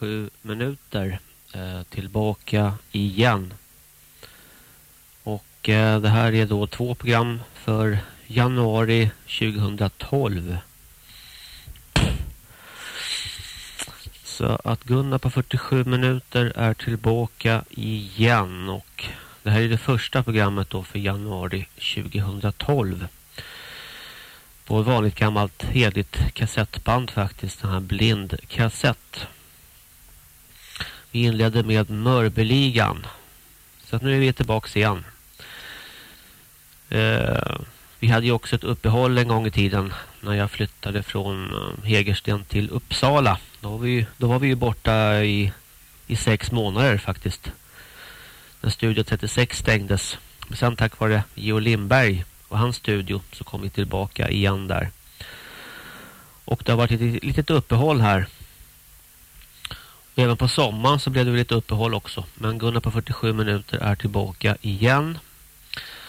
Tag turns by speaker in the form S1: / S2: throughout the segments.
S1: sju minuter eh, tillbaka igen. Och eh, det här är då två program för januari 2012. Så att Gunnar på 47 minuter är tillbaka igen och det här är det första programmet då för januari 2012 på ett vanligt gammalt heligt kassettband faktiskt, den här blind kassett. Vi inledde med Mörbeligan. Så att nu är vi tillbaka igen. Eh, vi hade ju också ett uppehåll en gång i tiden när jag flyttade från Hegersten Hägersten till Uppsala. Då var vi, då var vi ju borta i, i sex månader faktiskt. När Studio 36 stängdes. Men sen tack vare Geo Lindberg och hans studio så kom vi tillbaka igen där. Och det har varit ett litet uppehåll här. Även på sommaren så blev det lite uppehåll också. Men Gunnar på 47 minuter är tillbaka igen.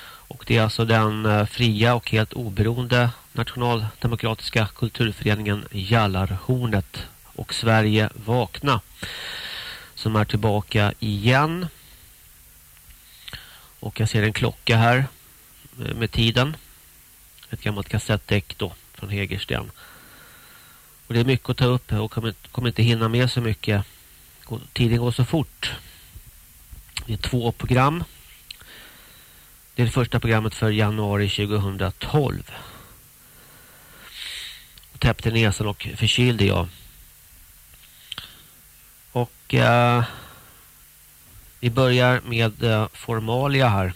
S1: Och det är alltså den eh, fria och helt oberoende nationaldemokratiska kulturföreningen Jallarhornet och Sverige vakna som är tillbaka igen. Och jag ser en klocka här eh, med tiden. Ett gammalt kassettdäck då från Hägersten. Och det är mycket att ta upp och kommer, kommer inte hinna med så mycket. Tiden går så fort. Det är två program. Det är det första programmet för januari 2012. Och täppte näsan och förkylde jag. Och eh, vi börjar med eh, formalia här.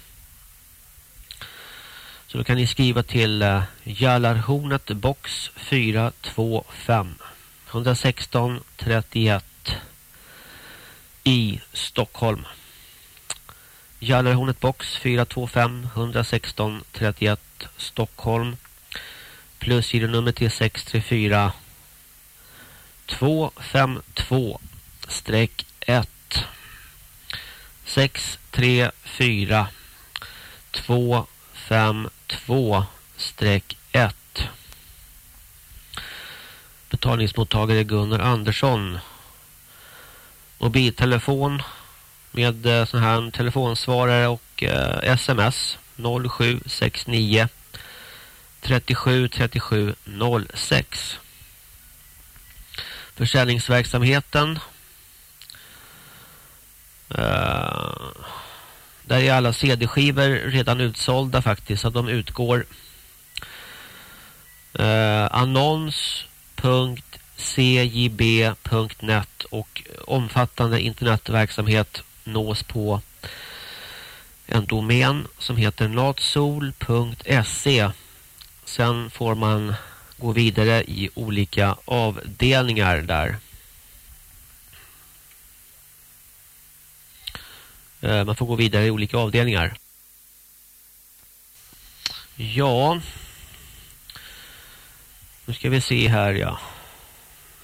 S1: Så då kan ni skriva till eh, Jallarhornet box 425 116 31 i Stockholm. Jallarhornet box 425 116 31 Stockholm. Plus nummer till 634 252 streck 1 634 252 streck 1 Betalningsmottagare Gunnar Andersson Mobiltelefon med eh, sån här telefonsvarare och eh, sms 0769 37 37 06 Försäljningsverksamheten eh, där är alla CD-skivor redan utsålda faktiskt så de utgår. Uh, cjb.net och omfattande internetverksamhet nås på en domän som heter natsol.se. Sen får man gå vidare i olika avdelningar där. Eh, man får gå vidare i olika avdelningar. Ja. Nu ska vi se här ja.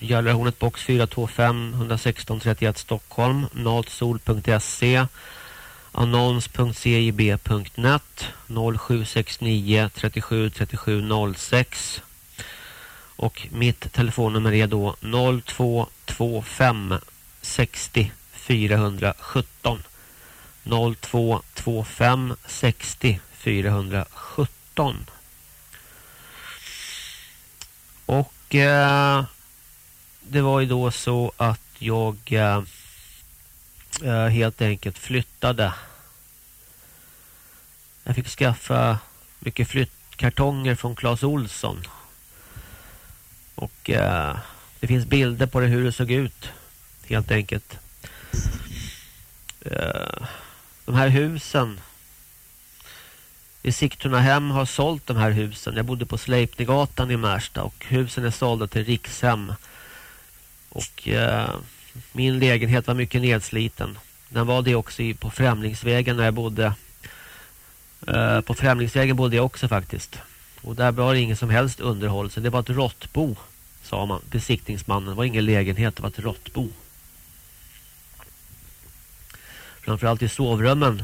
S1: Jallarhornet box 425 116 31 Stockholm natsol.se annons.cib.net 0769 37 37 06 och mitt telefonnummer är då 0225 60 417 0225 60 417 och eh, det var ju då så att jag eh, eh, helt enkelt flyttade Jag fick skaffa mycket flyttkartonger från Claes Olsson. Och eh, det finns bilder på det hur det såg ut. Helt enkelt. Eh, de här husen. I Sigtuna hem har sålt de här husen. Jag bodde på Sleipnegatan i Märsta. Och husen är sålda till Rikshem. Och eh, min lägenhet var mycket nedsliten. Den var det också i, på Främlingsvägen när jag bodde. Eh, på Främlingsvägen bodde jag också faktiskt. Och där var det ingen som helst underhåll. Så det var ett råttbo, sa man. Besiktningsmannen. Det var ingen lägenhet, det var ett råttbo. Framförallt i sovrummen.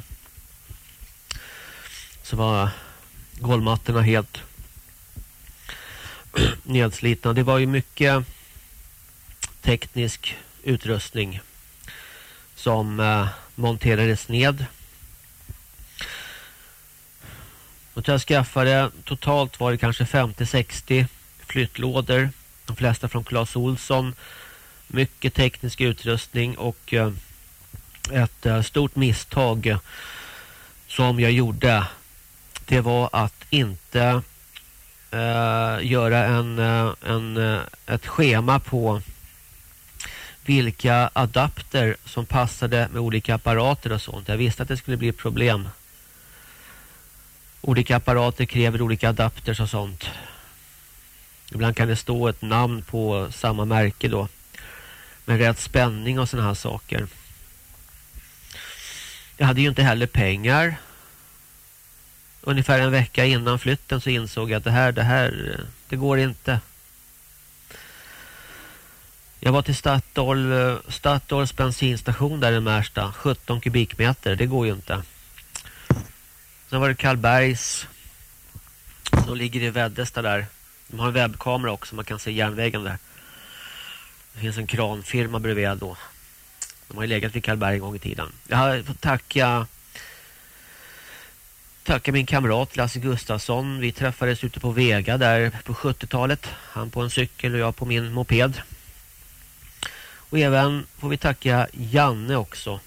S1: Så var golvmattorna helt nedslitna. Det var ju mycket teknisk utrustning som eh, monterades ned. Och jag skaffade totalt var det kanske 50-60 flyttlådor. De flesta från Clas Olsson. Mycket teknisk utrustning och eh, ett eh, stort misstag som jag gjorde. Det var att inte eh, göra en, eh, en, eh, ett schema på vilka adapter som passade med olika apparater och sånt. Jag visste att det skulle bli problem. Olika apparater kräver olika adapters och sånt. Ibland kan det stå ett namn på samma märke då. Med rätt spänning och såna här saker. Jag hade ju inte heller pengar. Ungefär en vecka innan flytten så insåg jag att det här, det här, det går inte. Jag var till Statoil, eh, Statoils bensinstation där i Märsta. 17 kubikmeter, det går ju inte. Sen var det Karlbergs. De ligger i Väddesta där. De har en webbkamera också, man kan se järnvägen där. Det finns en kranfirma bredvid då. De har ju legat vid Karlberg en gång i tiden. Jag har fått tacka tacka min kamrat Lasse Gustafsson. Vi träffades ute på Vega där på 70-talet. Han på en cykel och jag på min moped. Och även får vi tacka Janne också.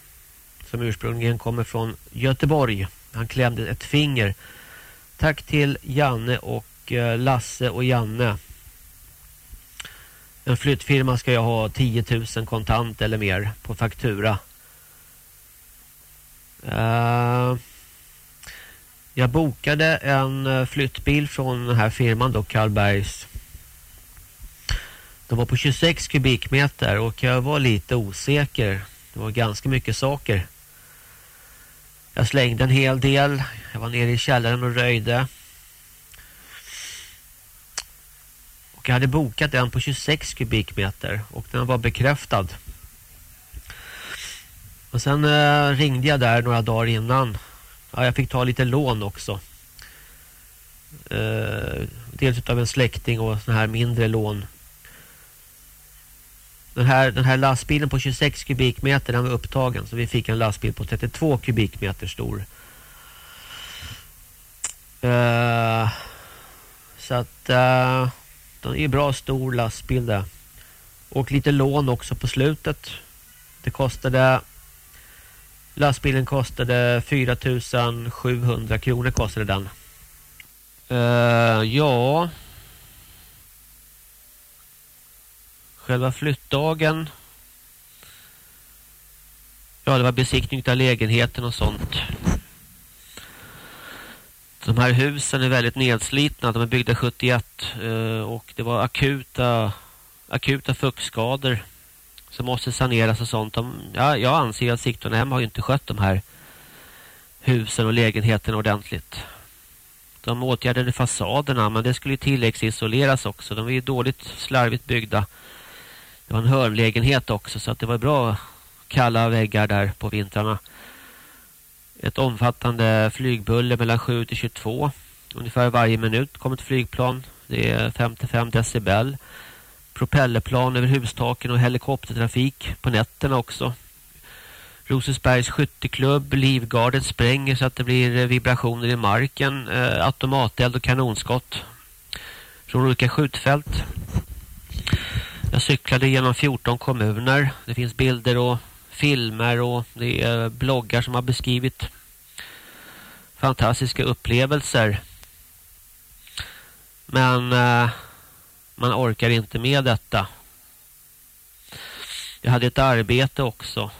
S1: Som ursprungligen kommer från Göteborg. Han klämde ett finger. Tack till Janne och eh, Lasse och Janne. En flyttfirma ska jag ha 10 000 kontant eller mer på faktura. Uh, jag bokade en eh, flyttbil från den här firman då, Karlbergs de var på 26 kubikmeter och jag var lite osäker. Det var ganska mycket saker. Jag slängde en hel del. Jag var nere i källaren och röjde. Och jag hade bokat en på 26 kubikmeter och den var bekräftad. Och sen eh, ringde jag där några dagar innan. Ja, jag fick ta lite lån också. Eh, dels av en släkting och såna här mindre lån den här, den här lastbilen på 26 kubikmeter den var upptagen så vi fick en lastbil på 32 kubikmeter stor. Uh, så att uh, den är bra stor lastbil där. Och lite lån också på slutet. Det kostade lastbilen kostade 4700 kronor kostade den. Uh, ja Själva flyttdagen. Ja, det var besiktning av lägenheten och sånt. De här husen är väldigt nedslitna. De är byggda 71 eh, och det var akuta akuta fuktskador som måste saneras och sånt. De, ja, jag anser att Sigtuna hem har inte skött de här husen och lägenheten ordentligt. De åtgärdade fasaderna men det skulle tilläggsisoleras också. De är ju dåligt slarvigt byggda. Det var en hörnlägenhet också så att det var bra kalla väggar där på vintrarna. Ett omfattande flygbuller mellan 7 till 22. Ungefär varje minut kom ett flygplan. Det är 55 decibel. Propellerplan över hustaken och helikoptertrafik på nätterna också. Rosesbergs skytteklubb, Livgardet spränger så att det blir vibrationer i marken. Eh, automateld och kanonskott från olika skjutfält. Jag cyklade genom 14 kommuner. Det finns bilder och filmer och det är bloggar som har beskrivit fantastiska upplevelser. Men eh, man orkar inte med detta. Jag hade ett arbete också.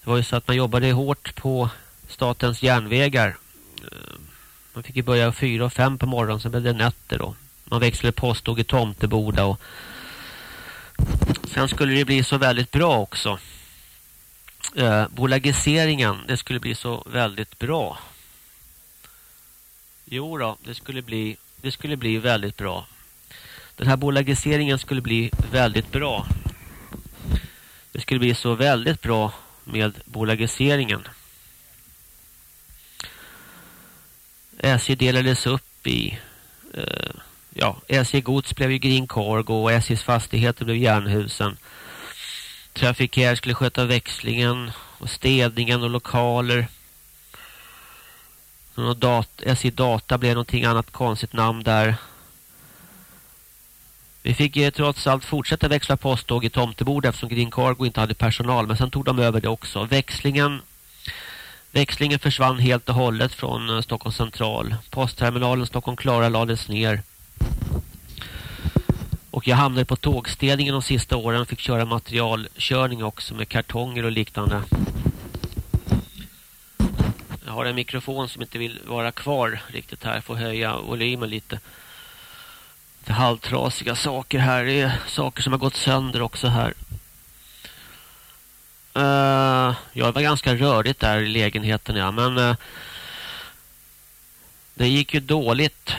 S1: Det var ju så att man jobbade hårt på statens järnvägar. Eh, man fick ju börja fyra och fem på morgonen, sen blev det nätter då. Man växlade posttåg i Tomteboda och sen skulle det bli så väldigt bra också. Eh, bolagiseringen, det skulle bli så väldigt bra. Jo då, det skulle bli det skulle bli väldigt bra. Den här bolagiseringen skulle bli väldigt bra. Det skulle bli så väldigt bra med bolagiseringen. SJ delades upp i eh, ja, SJ Gods blev ju Green Cargo och SJs fastigheter blev Järnhusen. Trafikär skulle sköta växlingen och städningen och lokaler. Och dat SJ Data blev någonting annat konstigt namn där. Vi fick ju trots allt fortsätta växla posttåg i Tomteboda eftersom Green Cargo inte hade personal. Men sen tog de över det också. Växlingen, växlingen försvann helt och hållet från eh, Stockholms central. Postterminalen Stockholm Klara lades ner. Och jag hamnade på tågstädningen de sista åren och fick köra materialkörning också med kartonger och liknande. Jag har en mikrofon som inte vill vara kvar riktigt här. Jag får höja volymen lite. Det halvtrasiga saker här. Det är saker som har gått sönder också här. Eh, uh, ja, det var ganska rörigt där i lägenheten, ja. Men uh, det gick ju dåligt.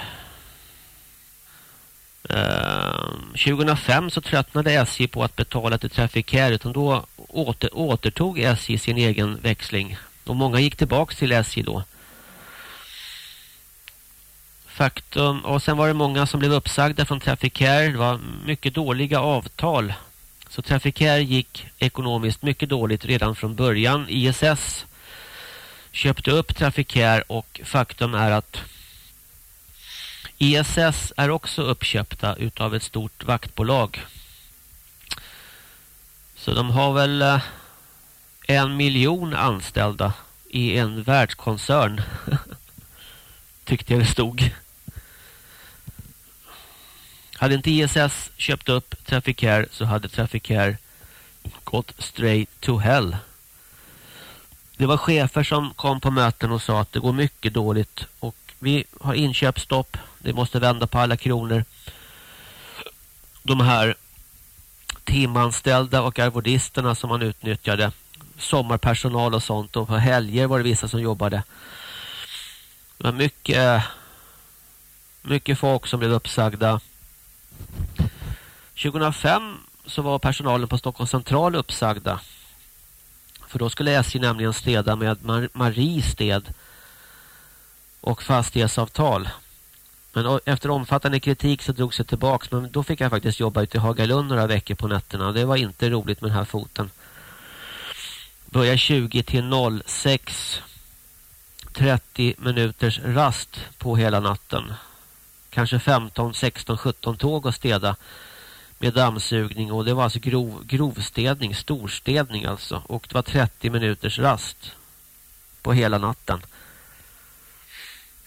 S1: Ehm, 2005 så tröttnade SJ på att betala till Trafikär utan då åter, återtog SJ sin egen växling. Och många gick tillbaka till SJ då. Faktum. Och sen var det många som blev uppsagda från Trafikär. Det var mycket dåliga avtal. Så Trafikär gick ekonomiskt mycket dåligt redan från början. ISS köpte upp Trafikär och faktum är att ISS är också uppköpta utav ett stort vaktbolag. Så de har väl eh, en miljon anställda i en världskoncern. Tyckte jag det stod. Hade inte ISS köpt upp Trafikär så hade Trafikär gått straight to hell. Det var chefer som kom på möten och sa att det går mycket dåligt och vi har inköpsstopp. Det måste vända på alla kronor. De här timanställda och arvodisterna som man utnyttjade sommarpersonal och sånt och på helger var det vissa som jobbade. Det var mycket mycket folk som blev uppsagda. 2005 så var personalen på Stockholms central uppsagda. För då skulle SJ nämligen städa med Mar Marie sted och fastighetsavtal. Men efter omfattande kritik så drog sig tillbaks. Men då fick jag faktiskt jobba ute i Hagalund några veckor på nätterna. Det var inte roligt med den här foten. Börjar 20 till 06. 30 minuters rast på hela natten. Kanske 15, 16, 17 tåg att städa med dammsugning och det var alltså grov, grovstädning, storstädning alltså. Och det var 30 minuters rast på hela natten.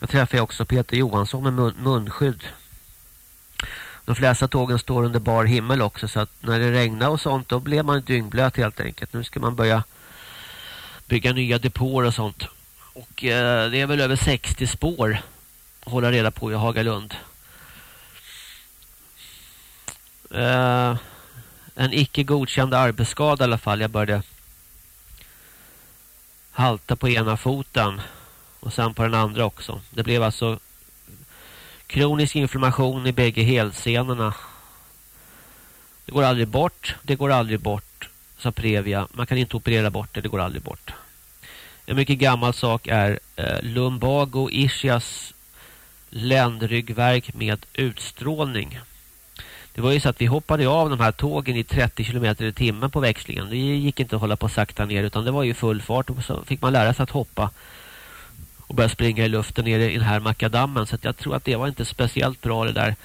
S1: Då träffade jag också Peter Johansson med mun, munskydd. De flesta tågen står under bar himmel också så att när det regnar och sånt då blir man dyngblöt helt enkelt. Nu ska man börja bygga nya depåer och sånt. Och eh, det är väl över 60 spår att hålla reda på i Hagalund. Eh, en icke godkänd arbetsskada i alla fall. Jag började halta på ena foten och sen på den andra också. Det blev alltså kronisk inflammation i bägge helsenorna. Det går aldrig bort. Det går aldrig bort, sa Previa. Man kan inte operera bort det. Det går aldrig bort. En mycket gammal sak är eh, lumbago ischias ländryggverk med utstrålning. Det var ju så att vi hoppade av de här tågen i 30 km i timmen på växlingen. Det gick inte att hålla på sakta ner utan det var ju full fart och så fick man lära sig att hoppa och började springa i luften nere i den här makadammen. Så jag tror att det var inte speciellt bra det där.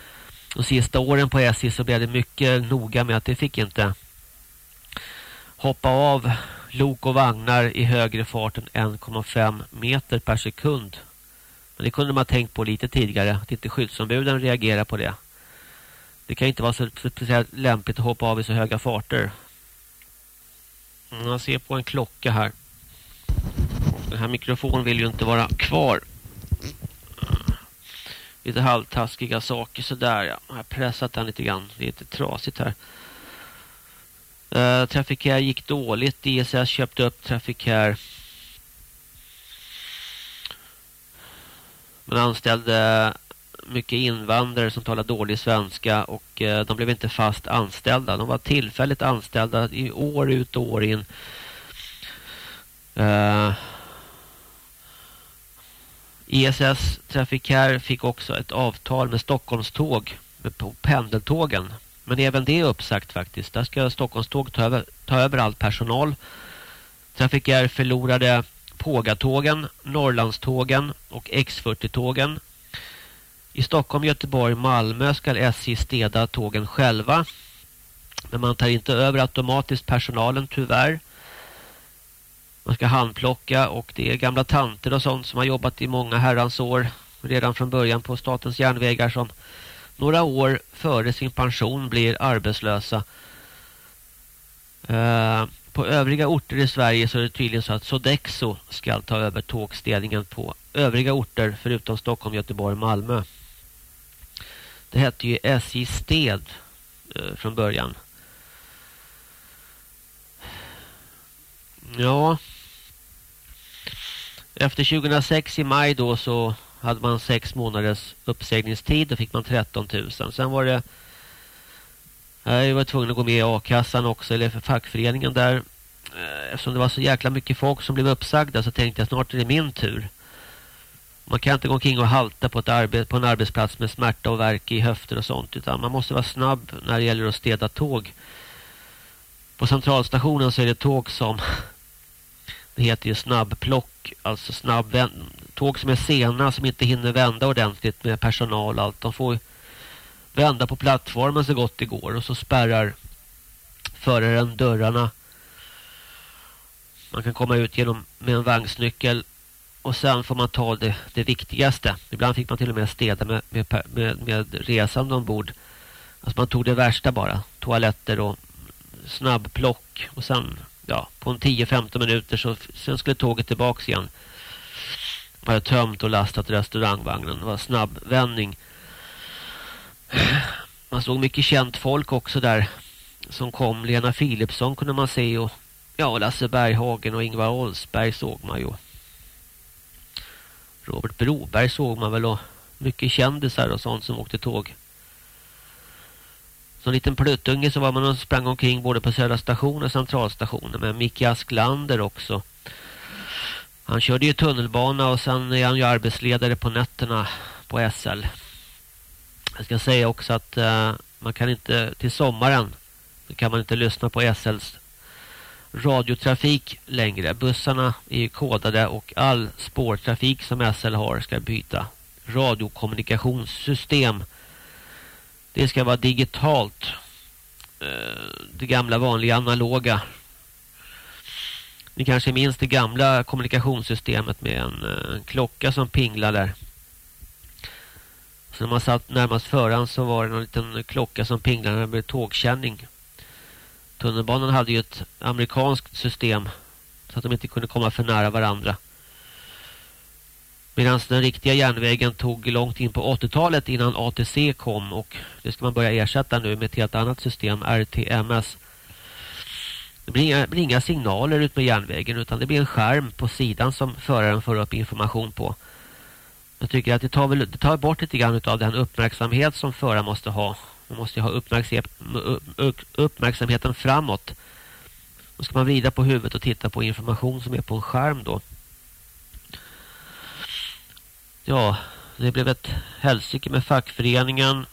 S1: De sista åren på SJ så blev det mycket noga med att det fick inte hoppa av lok och vagnar i högre fart än 1,5 meter per sekund. Men det kunde man tänkt på lite tidigare, att inte skyddsombuden reagerar på det. Det kan inte vara så speciellt lämpligt att hoppa av i så höga farter. Mm, jag ser på en klocka här. Den här mikrofonen vill ju inte vara kvar. Lite halvtaskiga saker sådär. Ja. Jag har pressat den lite grann. Det är lite trasigt här. Eh, uh, Trafikär gick dåligt. DSS köpte upp Trafikär. Man anställde mycket invandrare som talade dålig svenska och uh, de blev inte fast anställda. De var tillfälligt anställda i år ut och år in. Uh, ISS Trafikär fick också ett avtal med Stockholmståg på pendeltågen men även det är uppsagt faktiskt. Där ska Stockholmståg ta över, ta över all personal. Trafikär förlorade Pågatågen, Norrlandstågen och X40-tågen. I Stockholm, Göteborg, Malmö ska SJ städa tågen själva. Men man tar inte över automatiskt personalen tyvärr. Man ska handplocka och det är gamla tanter och sånt som har jobbat i många herrans år redan från början på statens järnvägar som några år före sin pension blir arbetslösa. Eh, på övriga orter i Sverige så är det tydligen så att Sodexo ska ta över tågstädningen på övriga orter förutom Stockholm, Göteborg och Malmö. Det hette ju SJ Sted eh, från början. Ja. Efter 2006 i maj då så hade man sex månaders uppsägningstid. Då fick man 13 000. Sen var det... Jag var tvungen att gå med i A-kassan också. Eller för fackföreningen där. Eh, eftersom det var så jäkla mycket folk som blev uppsagda så tänkte jag snart är det min tur. Man kan inte gå omkring och halta på, ett på en arbetsplats med smärta och verk i höfter och sånt. Utan man måste vara snabb när det gäller att städa tåg. På centralstationen så är det tåg som heter ju snabbplock, alltså snabb tåg som är sena som inte hinner vända ordentligt med personal och allt. De får vända på plattformen så gott det går och så spärrar föraren dörrarna. Man kan komma ut genom med en vagnsnyckel och sen får man ta det, det viktigaste. Ibland fick man till och med städa med, med, med, med resande ombord. Alltså man tog det värsta bara. Toaletter och snabbplock och sen ja, på en 10-15 minuter så sen skulle tåget tillbaks igen. Jag hade tömt och lastat restaurangvagnen. Det var snabb vändning. Man såg mycket känt folk också där som kom. Lena Philipsson kunde man se och ja, Lasse Berghagen och Ingvar Olsberg såg man ju. Robert Broberg såg man väl och mycket kändisar och sånt som åkte tåg. Som liten pluttunge så var man och sprang omkring både på Södra station och centralstationen med Micke Asklander också. Han körde ju tunnelbana och sen är han ju arbetsledare på nätterna på SL. Jag ska säga också att uh, man kan inte till sommaren kan man inte lyssna på SLs radiotrafik längre. Bussarna är ju kodade och all spårtrafik som SL har ska byta radiokommunikationssystem det ska vara digitalt. Eh, det gamla vanliga analoga. Ni kanske minns det gamla kommunikationssystemet med en, eh, en klocka som pinglar där. Så när man satt närmast föran så var det en liten klocka som pinglade när det blev tågkänning. Tunnelbanan hade ju ett amerikanskt system så att de inte kunde komma för nära varandra. Medan den riktiga järnvägen tog långt in på 80-talet innan ATC kom och det ska man börja ersätta nu med ett helt annat system, RTMS. Det blir inga, blir inga signaler ut med järnvägen utan det blir en skärm på sidan som föraren får upp information på. Jag tycker att det tar, väl, det tar bort lite grann av den uppmärksamhet som föraren måste ha. Man måste ha uppmärksamheten framåt. Då ska man vrida på huvudet och titta på information som är på en skärm då ja, det blev ett hälsike med fackföreningen.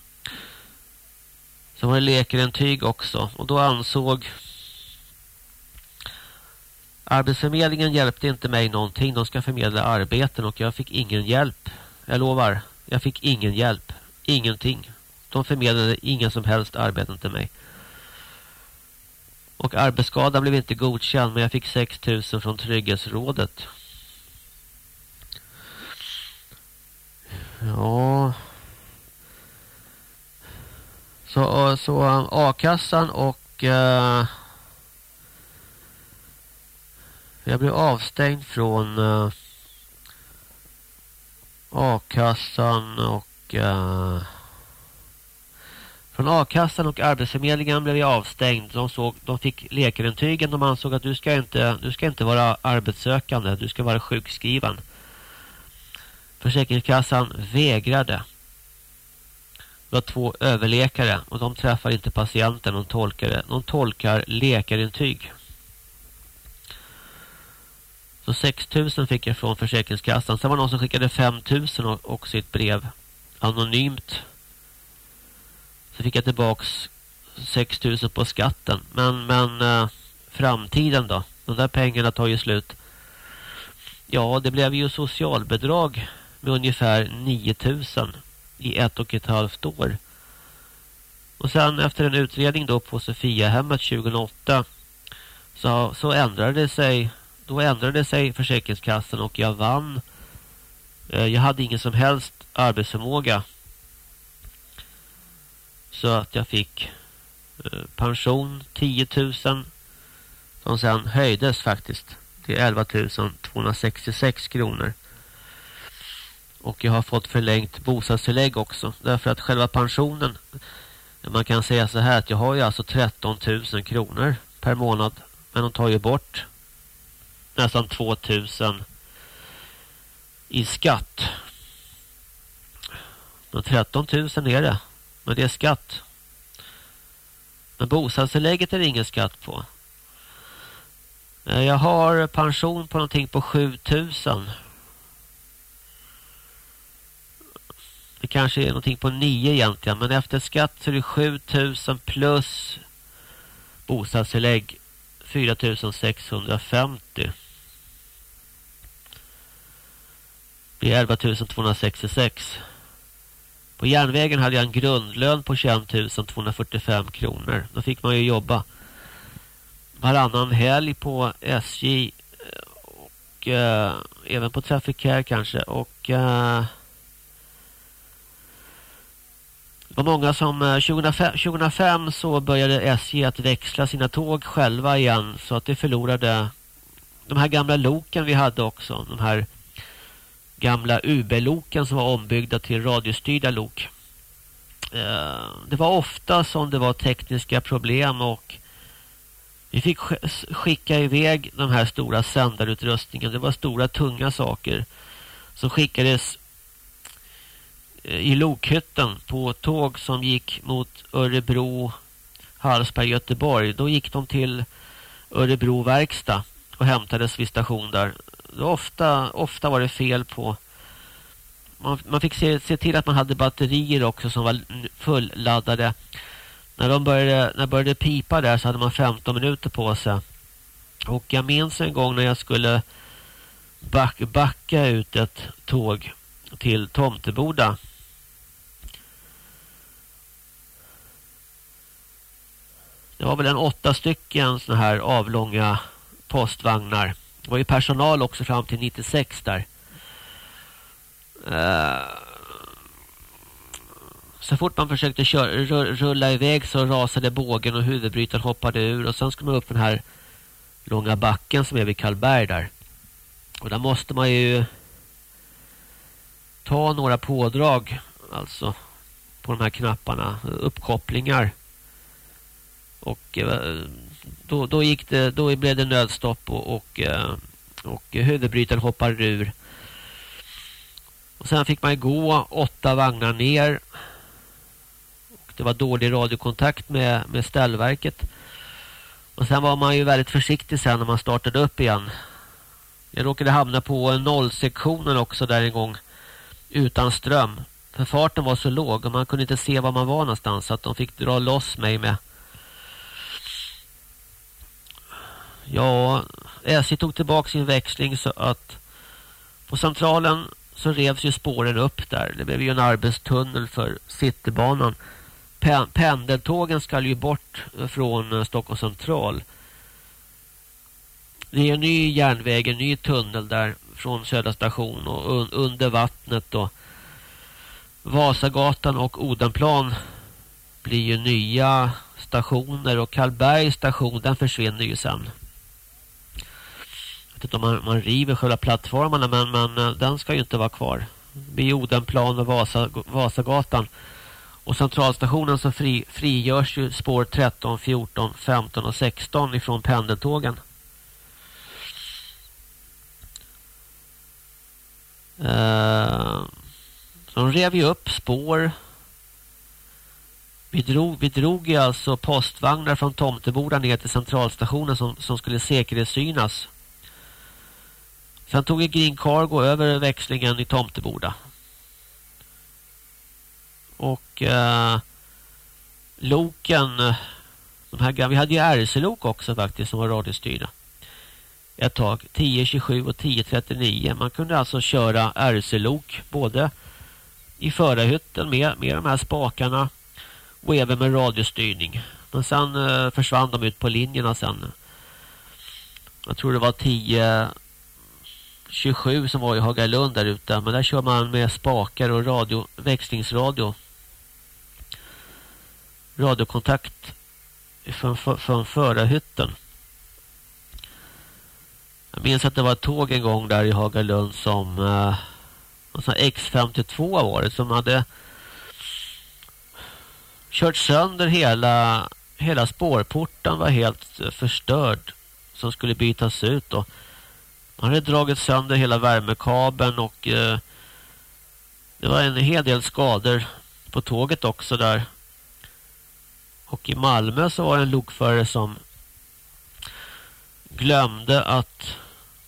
S1: Som var det läkarintyg också. Och då ansåg Arbetsförmedlingen hjälpte inte mig någonting. De ska förmedla arbeten och jag fick ingen hjälp. Jag lovar, jag fick ingen hjälp. Ingenting. De förmedlade ingen som helst arbeten till mig. Och arbetsskadan blev inte godkänd men jag fick 6 000 från Trygghetsrådet. Ja. Så, eh, så eh, A-kassan och uh, jag blev avstängd från uh, A-kassan och uh, från A-kassan och arbetsförmedlingen blev jag avstängd. De, såg, de fick läkarintygen. De ansåg att du ska, inte, du ska inte vara arbetssökande. Du ska vara sjukskriven. Försäkringskassan vägrade. Det var två överläkare och de träffar inte patienten. De tolkar, de tolkar läkarintyg. Så 6 000 fick jag från Försäkringskassan. Sen var det någon som skickade 5 000 också i ett brev. Anonymt. Så fick jag tillbaks 6 000 på skatten. Men, men eh, framtiden då? De där pengarna tar ju slut. Ja, det blev ju socialbidrag med ungefär 9 000 i ett och ett halvt år. Och sen efter en utredning då på Sofiahemmet 2008 så, så ändrade det sig då ändrade sig Försäkringskassan och jag vann. Eh, jag hade ingen som helst arbetsförmåga. Så att jag fick eh, pension 10 000 som sen höjdes faktiskt till 11 266 kronor. Och jag har fått förlängt bostadstillägg också. Därför att själva pensionen, man kan säga så här att jag har ju alltså 13 000 kronor per månad. Men de tar ju bort nästan 2 000 i skatt. Men 13 000 är det. Men det är skatt. Men bostadstillägget är det ingen skatt på. Eh, jag har pension på någonting på 7 000. Det kanske är någonting på 9 egentligen. Men efter skatt så är det 7000 plus bostadstillägg 4650. Det är 11 266. På järnvägen hade jag en grundlön på 21 245 kronor. Då fick man ju jobba varannan helg på SJ eh, och eh, även på Traficare kanske. Och eh, Det var många som eh, 2005, 2005 så började SJ att växla sina tåg själva igen så att det förlorade de här gamla loken vi hade också. De här gamla UB-loken som var ombyggda till radiostyrda lok. Eh, det var ofta som det var tekniska problem och vi fick skicka iväg de här stora sändarutrustningen. Det var stora tunga saker som skickades i Lokhytten på tåg som gick mot Örebro, Hallsberg, Göteborg. Då gick de till Örebro verkstad och hämtades vid station där. Ofta, ofta var det fel på... Man, man fick se, se, till att man hade batterier också som var fulladdade. När de började, när började pipa där så hade man 15 minuter på sig. Och jag minns en gång när jag skulle back, backa ut ett tåg till Tomteboda. Det var väl en åtta stycken såna här avlånga postvagnar. Det var ju personal också fram till 96 där. Eh, så fort man försökte köra, rulla iväg så rasade bågen och huvudbrytaren hoppade ur. Och sen skulle man upp den här långa backen som är vid Karlberg där. Och där måste man ju ta några pådrag alltså på de här knapparna. Uppkopplingar. Och eh, då, då, gick det, då blev det nödstopp och, och, eh, och huvudbrytaren hoppade ur. Och sen fick man gå åtta vagnar ner. Och det var dålig radiokontakt med, med ställverket. Och sen var man ju väldigt försiktig sen när man startade upp igen. Jag råkade hamna på nollsektionen också där en gång utan ström. För farten var så låg och man kunde inte se var man var någonstans så att de fick dra loss mig med Ja, SJ tog tillbaka sin växling så att på centralen så revs ju spåren upp där. Det blev ju en arbetstunnel för Citybanan. pendeltågen ska ju bort eh, från eh, Stockholms central. Det är en ny järnväg, en ny tunnel där från Södra station och un under vattnet och Vasagatan och Odenplan blir ju nya stationer och Karlbergs station den försvinner ju sen. Jag Och man, man river själva plattformarna men, men eh, den ska ju inte vara kvar. Vid Odenplan och Vasa, Vasagatan. Och centralstationen så fri, frigörs ju spår 13, 14, 15 och 16 ifrån pendeltågen. Uh, så de rev ju upp spår. Vi drog, vi drog ju alltså postvagnar från Tomteboda ner till centralstationen som, som skulle säkerhetssynas. Sen tog Green Cargo över växlingen i Tomteboda. Och eh, loken, de här, vi hade ju RC-lok också faktiskt som var radiostyrda. Ett tag, 1027 och 1039. Man kunde alltså köra RC-lok både i förarhytten med, med de här spakarna och även med radiostyrning. Men sen eh, försvann de ut på linjerna sen. Jag tror det var 10 27 som var i Hagalund där ute. Men där kör man med spakar och radio, växlingsradio. Radiokontakt från, från förarhytten. Jag minns att det var ett tåg en gång där i Hagalund som eh, X52 var det som hade kört sönder hela hela spårporten var helt förstörd som skulle bytas ut och han hade dragit sönder hela värmekabeln och eh, det var en hel del skador på tåget också där. Och i Malmö så var det en lokförare som glömde att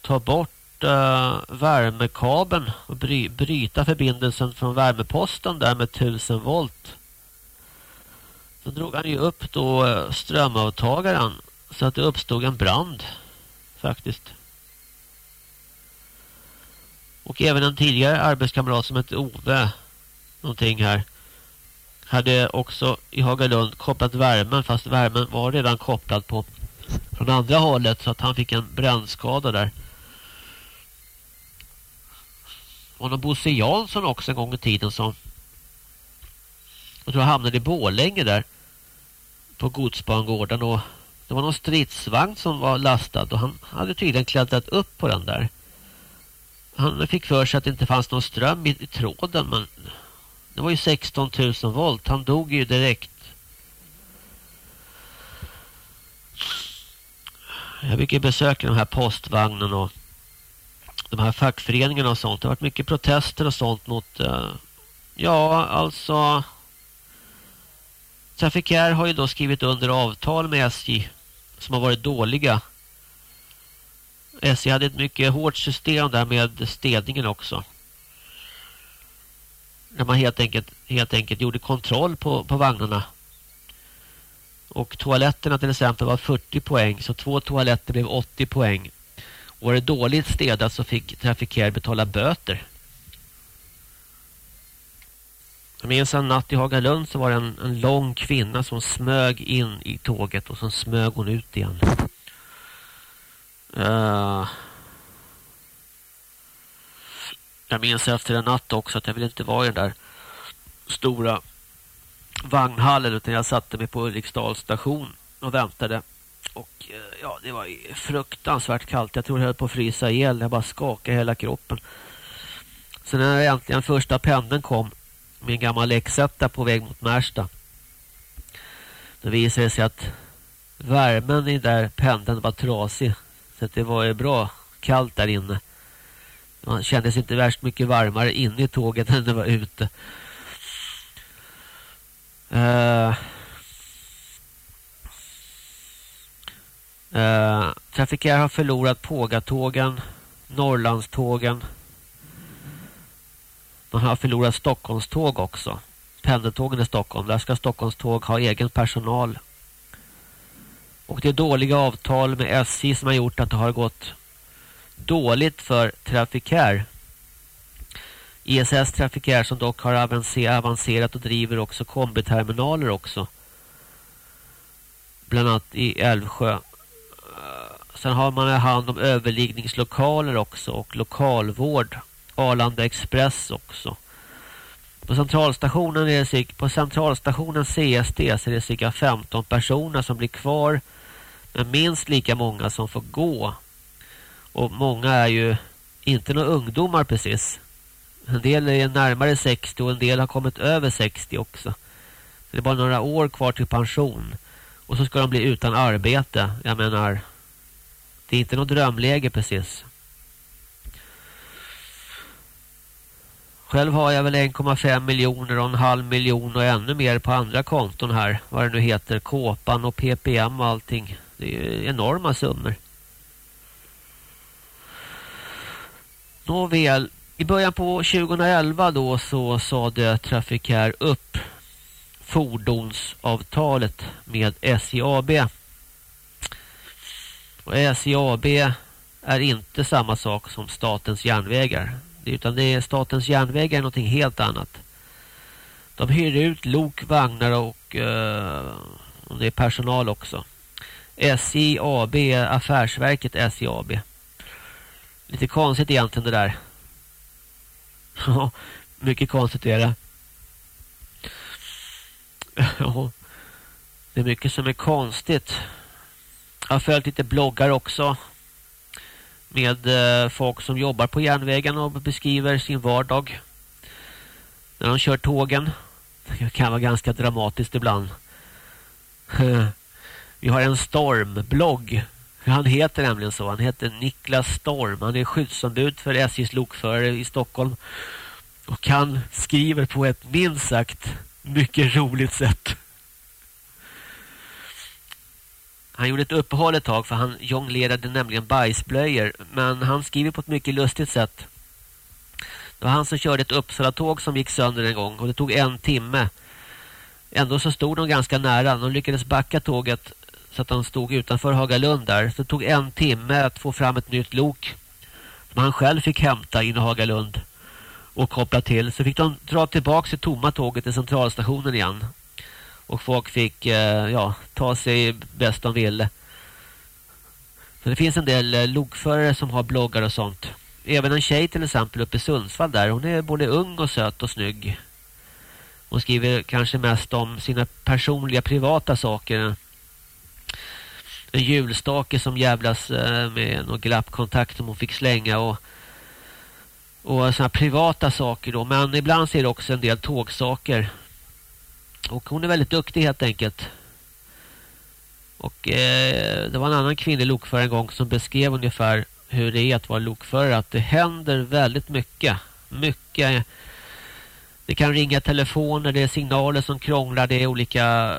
S1: ta bort eh, värmekabeln och bry bryta förbindelsen från värmeposten där med 1000 volt. Så drog han ju upp då eh, strömavtagaren så att det uppstod en brand faktiskt. Och även en tidigare arbetskamrat som hette Ove någonting här hade också i Hagalund kopplat värmen fast värmen var redan kopplad på från andra hållet så att han fick en brännskada där. Och någon Bosse Jansson också en gång i tiden som jag tror han hamnade i Bålänge där på godsbangården och det var någon stridsvagn som var lastad och han hade tydligen klättrat upp på den där. Han fick för sig att det inte fanns någon ström i, i tråden men det var ju 16 000 volt. Han dog ju direkt. Jag brukar besöka den här postvagnen och de här fackföreningarna och sånt. Det har varit mycket protester och sånt mot... Uh, ja, alltså... Trafikär har ju då skrivit under avtal med SJ som har varit dåliga. Eh, SJ hade ett mycket hårt system där med städningen också. När man helt enkelt, helt enkelt gjorde kontroll på, på vagnarna. Och toaletterna till exempel var 40 poäng så två toaletter blev 80 poäng. Och var det dåligt städat så fick trafiker betala böter. Jag minns en natt i Hagalund så var det en, en lång kvinna som smög in i tåget och så smög hon ut igen. Uh, jag minns efter en natt också att jag ville inte vara i den där stora vagnhallen utan jag satte mig på Ulriksdals station och väntade. Och eh, ja, det var fruktansvärt kallt. Jag tror jag höll på att frysa ihjäl. Jag bara skakade hela kroppen. Så när äntligen första pendeln kom min gammal läxetta på väg mot Märsta. Då visade det sig att värmen i den där pendeln var trasig. Så det var ju bra kallt där inne. Man kände sig inte värst mycket varmare inne i tåget än det var ute. Eh. Eh, uh, uh, Trafikär har förlorat Pågatågen, Norrlandstågen. Man har förlorat Stockholmståg också. Pendeltågen i Stockholm. Där ska Stockholmståg ha egen personal och det är dåliga avtal med SJ som har gjort att det har gått dåligt för Trafikär. ISS Trafikär som dock har avancerat och driver också kombiterminaler också. Bland annat i Älvsjö. Eh, sen har man hand om överliggningslokaler också och lokalvård. Arlanda Express också. På centralstationen är det på centralstationen CSD så är det cirka 15 personer som blir kvar men minst lika många som får gå. Och många är ju inte några ungdomar precis. En del är närmare 60 och en del har kommit över 60 också. Så det är bara några år kvar till pension. Och så ska de bli utan arbete. Jag menar, det är inte något drömläge precis. Själv har jag väl 1,5 miljoner och en halv miljon och ännu mer på andra konton här. Vad det nu heter, Kåpan och PPM och allting. Det är enorma summor. Nåväl, i början på 2011 då så sade Trafikär upp fordonsavtalet med SJ AB. Och SJ AB är inte samma sak som Statens järnvägar. Utan det är Statens järnvägar är någonting helt annat. De hyr ut lok, vagnar och, eh, och det är personal också. SJ AB, affärsverket SJ AB. Lite konstigt egentligen det där. Ja, mycket konstigt är det. Ja, det är mycket som är konstigt. Jag har följt lite bloggar också. Med eh, folk som jobbar på järnvägen och beskriver sin vardag. När de kör tågen. Det kan vara ganska dramatiskt ibland. Eh, vi har en stormblogg han heter nämligen så. Han heter Niklas Storm. Han är skyddsombud för SJs lokförare i Stockholm. Och han skriver på ett minst sagt mycket roligt sätt. Han gjorde ett uppehåll ett tag för han jonglerade nämligen bajsblöjor. Men han skriver på ett mycket lustigt sätt. Det var han som körde ett Uppsala-tåg som gick sönder en gång. Och det tog en timme. Ändå så stod de ganska nära. De lyckades backa tåget så att han stod utanför Hagalund där. Så det tog en timme att få fram ett nytt lok. Som han själv fick hämta in i Hagalund. Och koppla till. Så fick de dra tillbaka det tomma tåget till centralstationen igen. Och folk fick eh, ja, ta sig bäst de ville. Så det finns en del eh, lokförare som har bloggar och sånt. Även en tjej till exempel uppe i Sundsvall där. Hon är både ung och söt och snygg. Hon skriver kanske mest om sina personliga privata saker en julstake som jävlas eh, med någon glappkontakt som hon fick slänga och och såna privata saker då. Men ibland ser det också en del tågsaker. Och hon är väldigt duktig helt enkelt. Och eh, det var en annan kvinnlig lokförare en gång som beskrev ungefär hur det är att vara lokförare. Att det händer väldigt mycket. Mycket. Det kan ringa telefoner, det är signaler som krånglar, det är olika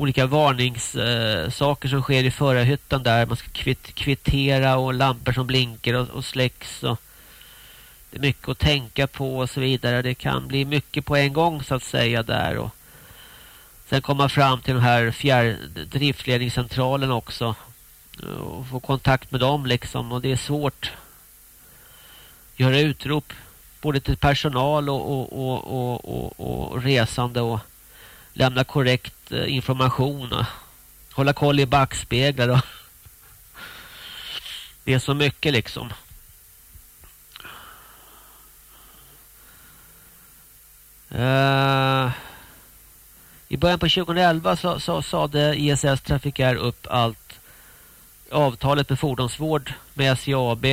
S1: olika varningssaker eh, som sker i förarhytten där. Man ska kvitt, kvittera och lampor som blinkar och, och släcks. Och det är mycket att tänka på och så vidare. Det kan bli mycket på en gång så att säga där. Och sen komma fram till den här driftledningscentralen också. Och få kontakt med dem liksom. Och det är svårt. Göra utrop både till personal och, och, och, och, och resande och lämna korrekt eh, information och hålla koll i backspeglar och det är så mycket liksom. Uh, I början på 2011 så, så sade ISS Trafikär upp allt avtalet med fordonsvård med SJAB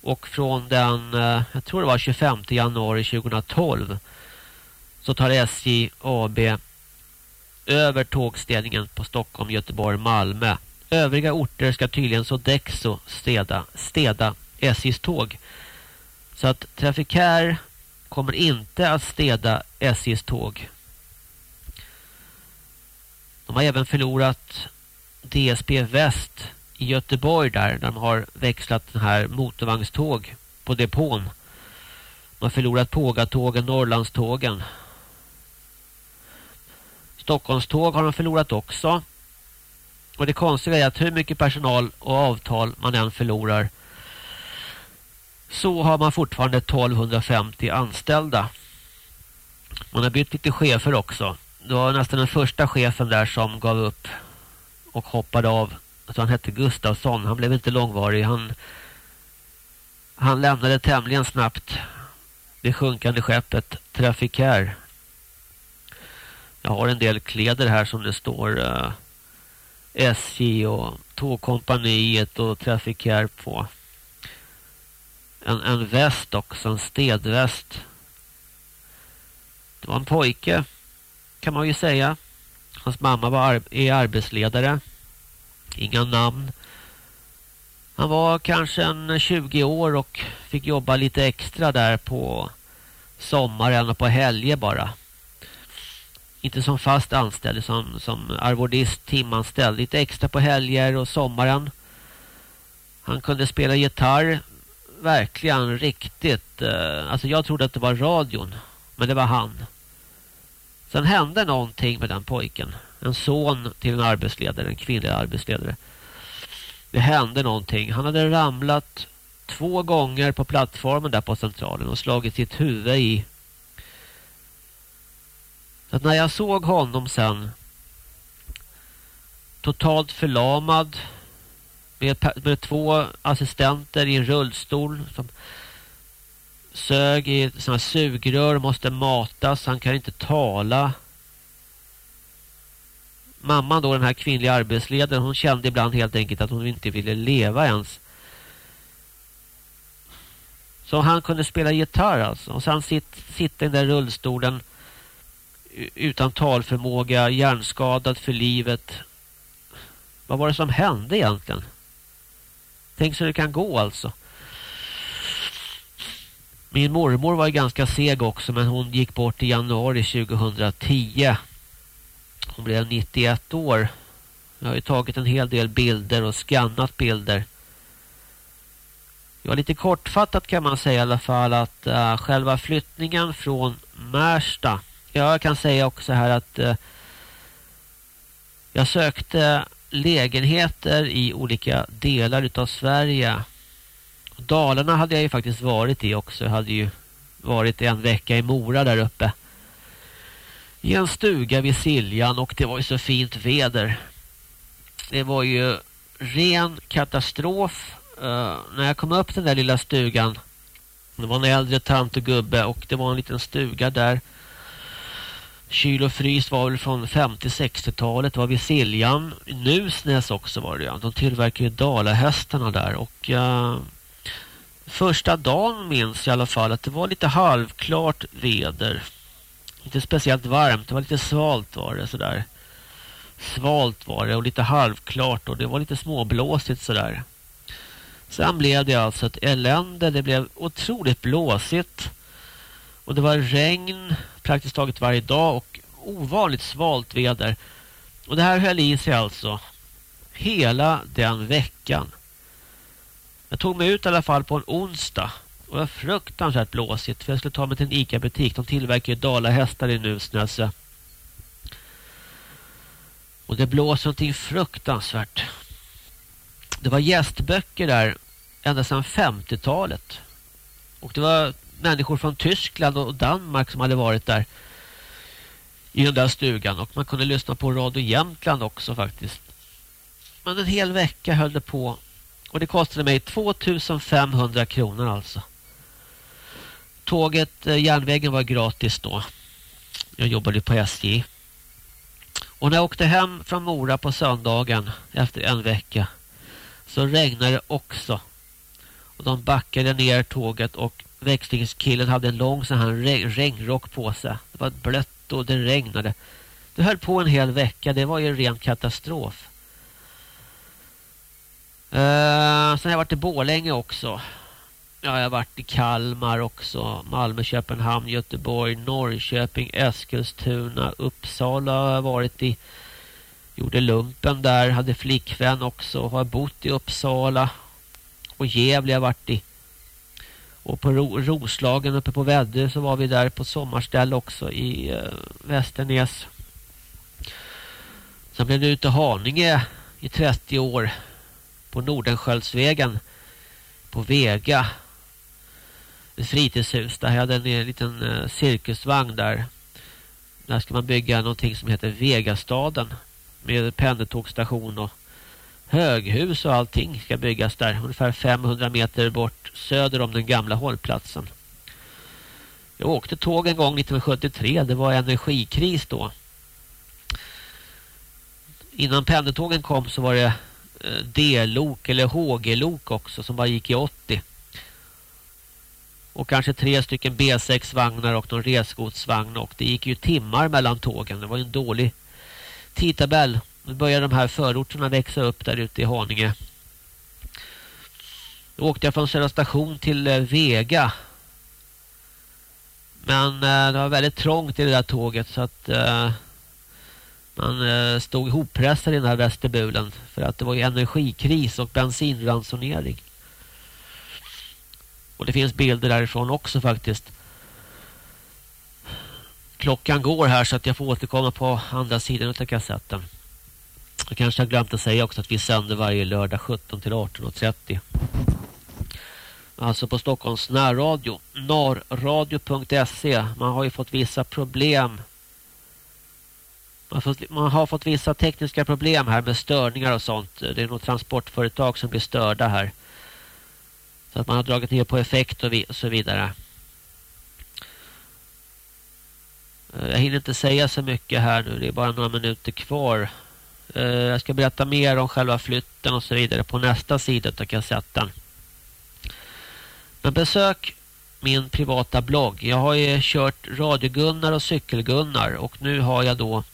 S1: och från den, eh, jag tror det var 25 januari 2012 så tar SJ AB över tågstädningen på Stockholm, Göteborg, Malmö. Övriga orter ska tydligen så Dexo städa, städa SJs tåg. Så att Trafikär kommer inte att städa SJs tåg. De har även förlorat DSP Väst i Göteborg där, där de har växlat den här motorvagnståg på depån. De har förlorat Pågatågen, Norrlandstågen. Stockholmståg har de förlorat också. Och det konstiga är att hur mycket personal och avtal man än förlorar så har man fortfarande 1250 anställda. Man har bytt lite chefer också. Det var nästan den första chefen där som gav upp och hoppade av. Alltså han hette Gustafsson. Han blev inte långvarig. Han, han lämnade tämligen snabbt det sjunkande skeppet Trafikär. Jag har en del kläder här som det står eh, uh, SJ och Tågkompaniet och Trafikär på. En, en väst också, en städväst. Det var en pojke kan man ju säga. Hans mamma var ar är arbetsledare. Inga namn. Han var kanske en 20 år och fick jobba lite extra där på sommaren och på helger bara. Inte som fast anställd, som, som arvodist, timanställd. Lite extra på helger och sommaren. Han kunde spela gitarr. Verkligen riktigt. Eh, alltså jag trodde att det var radion. Men det var han. Sen hände någonting med den pojken. En son till en arbetsledare, en kvinnlig arbetsledare. Det hände någonting. Han hade ramlat två gånger på plattformen där på centralen och slagit sitt huvud i. Så att när jag såg honom sen totalt förlamad med, med två assistenter i en rullstol som sög i sådana sugrör måste matas, han kan inte tala. Mamman då, den här kvinnliga arbetsledaren, hon kände ibland helt enkelt att hon inte ville leva ens. Så han kunde spela gitarr alltså. Och sen sitt, sitta i den där rullstolen utan talförmåga, hjärnskadad för livet. Vad var det som hände egentligen? Tänk så det kan gå alltså. Min mormor var ganska seg också men hon gick bort i januari 2010. Hon blev 91 år. Jag har ju tagit en hel del bilder och skannat bilder. Ja, lite kortfattat kan man säga i alla fall att uh, själva flyttningen från Märsta. Jag kan säga också här att eh, jag sökte lägenheter i olika delar utav Sverige. Dalarna hade jag ju faktiskt varit i också. Jag hade ju varit en vecka i Mora där uppe. I en stuga vid Siljan och det var ju så fint väder. Det var ju ren katastrof uh, när jag kom upp till den där lilla stugan. Det var en äldre tant och gubbe och det var en liten stuga där. Kyl och frys var väl från 50-60-talet. Det var vid Siljan. Nusnäs också var det. Ja. De tillverkar ju dalahästarna där. Och uh, första dagen minns jag i alla fall att det var lite halvklart väder. Inte speciellt varmt. Det var lite svalt var det sådär. Svalt var det och lite halvklart och det var lite småblåsigt sådär. Sen blev det alltså ett elände. Det blev otroligt blåsigt. Och det var regn praktiskt taget varje dag och ovanligt svalt väder. Och det här höll i sig alltså hela den veckan. Jag tog mig ut i alla fall på en onsdag. Och det var fruktansvärt blåsigt. För jag skulle ta mig till en Ica-butik. De tillverkar ju dalahästar i Nusnäs. Och det blåser någonting fruktansvärt. Det var gästböcker där ända sedan 50-talet. Och det var människor från Tyskland och Danmark som hade varit där i den där stugan. Och man kunde lyssna på Radio Jämtland också faktiskt. Men en hel vecka höll det på. Och det kostade mig 2500 kronor alltså. Tåget, eh, järnvägen var gratis då. Jag jobbade på SJ. Och när jag åkte hem från Mora på söndagen efter en vecka så regnade det också. Och de backade ner tåget och växlingskillen hade en lång sån här regnrock på sig. Det var blött och det regnade. Det höll på en hel vecka. Det var ju en ren katastrof. Uh, sen har jag varit i Bålänge också. Ja, jag har varit i Kalmar också. Malmö, Köpenhamn, Göteborg, Norrköping, Eskilstuna, Uppsala har jag varit i. Gjorde lumpen där, hade flickvän också. Har bott i Uppsala. Och Gävle har jag varit i. Och på Roslagen uppe på Väddö så var vi där på sommarställ också i eh, Västernäs. Sen blev det ute Haninge i 30 år på Nordensköldsvägen på Vega. ett fritidshus. Där hade en liten eh, cirkusvagn där. Där ska man bygga någonting som heter Vegastaden. Med pendeltågstation och höghus och allting ska byggas där. Ungefär 500 meter bort söder om den gamla hållplatsen. Jag åkte tåg en gång 1973. Det var energikris då. Innan pendeltågen kom så var det eh, D-lok eller HG-lok också som bara gick i 80. Och kanske tre stycken B6-vagnar och någon resgodsvagn. Och det gick ju timmar mellan tågen. Det var en dålig tidtabell. Nu börjar de här förorterna växa upp där ute i Haninge. Då åkte jag från Södra station till eh, Vega. Men eh, det var väldigt trångt i det där tåget så att eh, man stod ihoppressad i den här västerbulen för att det var energikris och bensinransonering. Och det finns bilder därifrån också faktiskt. Klockan går här så att jag får återkomma på andra sidan av kassetten. Jag kanske har glömt att säga också att vi sänder varje lördag 17 till 18.30. Alltså på Stockholms närradio. Narradio.se. Man har ju fått vissa problem. Man, fått, man har fått vissa tekniska problem här med störningar och sånt. Det är nog transportföretag som blir störda här. Så att man har dragit ner på effekt och, så vidare. Eh, jag hinner inte säga så mycket här nu. Det är bara några minuter kvar. Eh, jag ska berätta mer om själva flytten och så vidare på nästa sida av kassetten. Men besök min privata blogg. Jag har ju kört radiogunnar och cykelgunnar och nu har jag då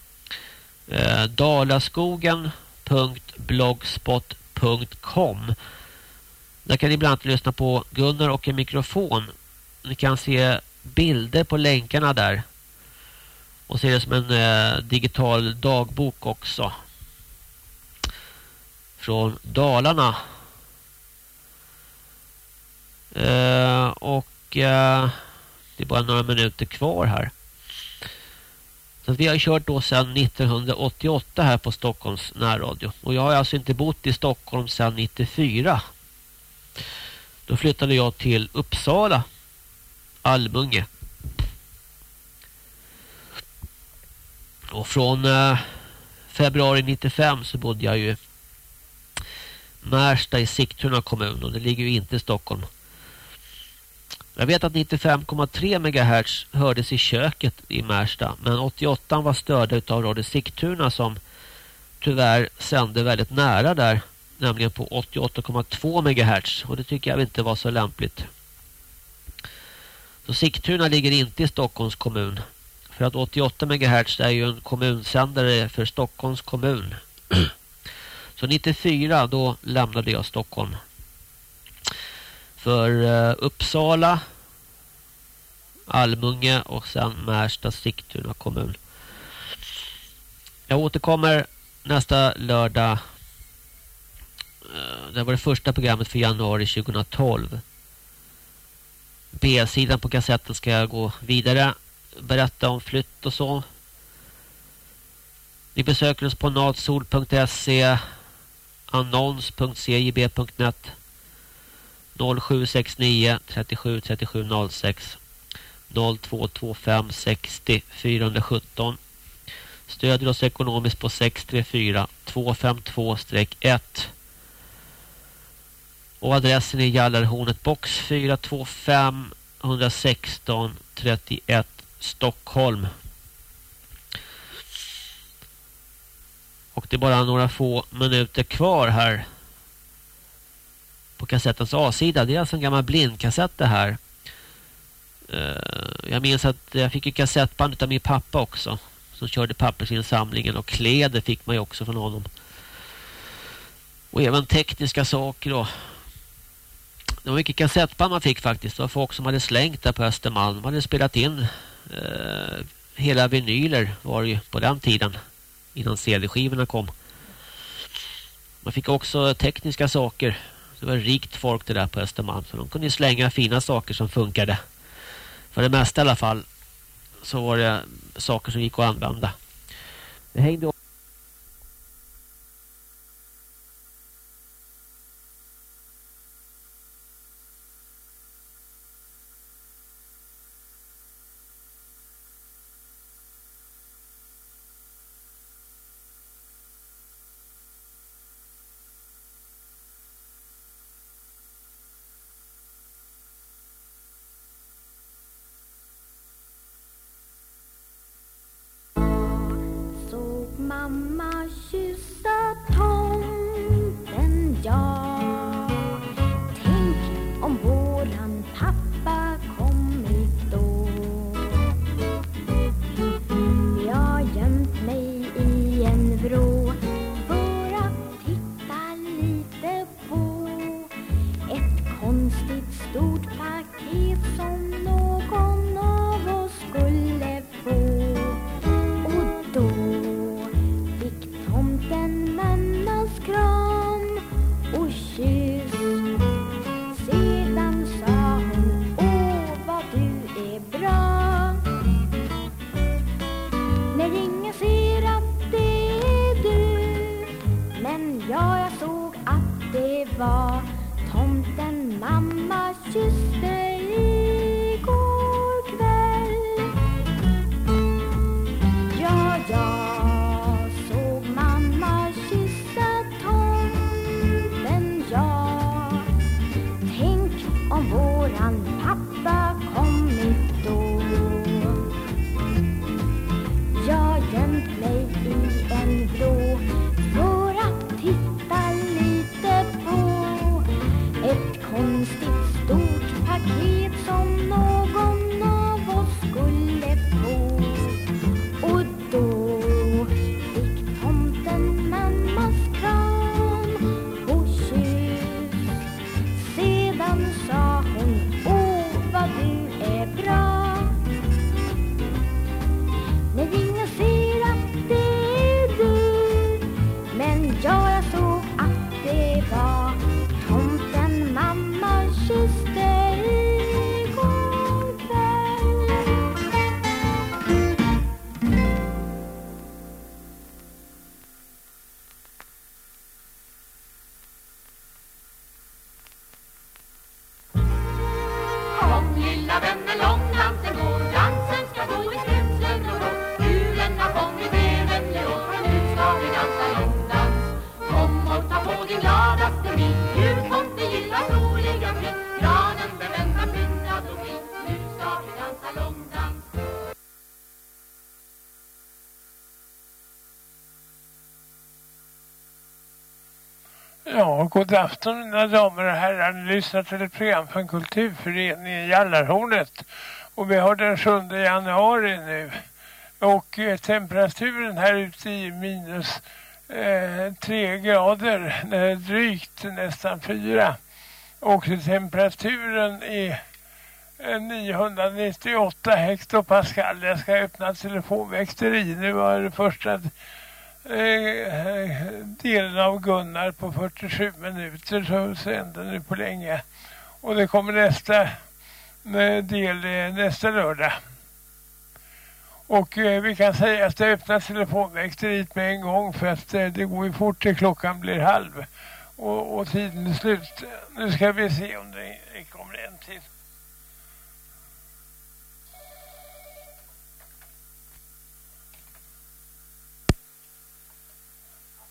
S1: eh, dalaskogen.blogspot.com Där kan ni bland annat lyssna på Gunnar och en mikrofon. Ni kan se bilder på länkarna där. Och se det som en eh, digital dagbok också. Från Dalarna. Eh, och eh, det är bara några minuter kvar här. Så vi har kört då sedan 1988 här på Stockholms närradio. Och jag har alltså inte bott i Stockholm sedan 94. Då flyttade jag till Uppsala. Almunge. Och från eh, februari 95 så bodde jag ju Märsta i Sigtuna kommun och det ligger ju inte i Stockholm. Jag vet att 95,3 MHz hördes i köket i Märsta. Men 88 var störda av Radio Sigtuna som tyvärr sände väldigt nära där. Nämligen på 88,2 MHz. Och det tycker jag inte var så lämpligt. Så Sigtuna ligger inte i Stockholms kommun. För att 88 MHz är ju en kommunsändare för Stockholms kommun. Så 94 då lämnade jag Stockholm för uh, Uppsala, Almunge och sen Märsta Sigtuna kommun. Jag återkommer nästa lördag. Uh, det var det första programmet för januari 2012. B-sidan på kassetten ska jag gå vidare. Berätta om flytt och så. Ni besöker oss på natsol.se annons.cjb.net 0769 37 37 06 0225 60 417 Stödjer oss ekonomiskt på 634 252-1 och adressen är Jallarhornet box 425 116 31 Stockholm. Och det är bara några få minuter kvar här på kassettens A-sida. Det är alltså en gammal blindkassett det här. Eh, jag minns att jag fick ju kassettband av min pappa också. Som körde pappersinsamlingen och kläder fick man ju också från honom. Och även tekniska saker då. Det var mycket kassettband man fick faktiskt. Det var folk som hade slängt där på Östermalm. Man hade spelat in eh, hela vinyler var det ju på den tiden. Innan CD-skivorna kom. Man fick också tekniska saker det var rikt folk det där på Östermalm. Så de kunde slänga fina saker som funkade. För det mesta i alla fall så var det saker som gick att använda. Det hängde
S2: god afton mina damer och herrar. Ni lyssnar till ett program från Kulturföreningen Jallarhornet. Och vi har den 7 januari nu. Och eh, temperaturen här ute i minus eh, 3 grader, eh, drygt nästan 4. Och temperaturen är 998 hektopascal. Jag ska öppna telefonväxteri. Nu var det första Eh, eh, delen av Gunnar på 47 minuter så sänder nu på länge. Och det kommer nästa eh, del eh, nästa lördag. Och eh, vi kan säga att det öppnas telefonväxteriet med en gång för att eh, det går ju fort till klockan blir halv. Och, och tiden är slut. Nu ska vi se om det kommer en till.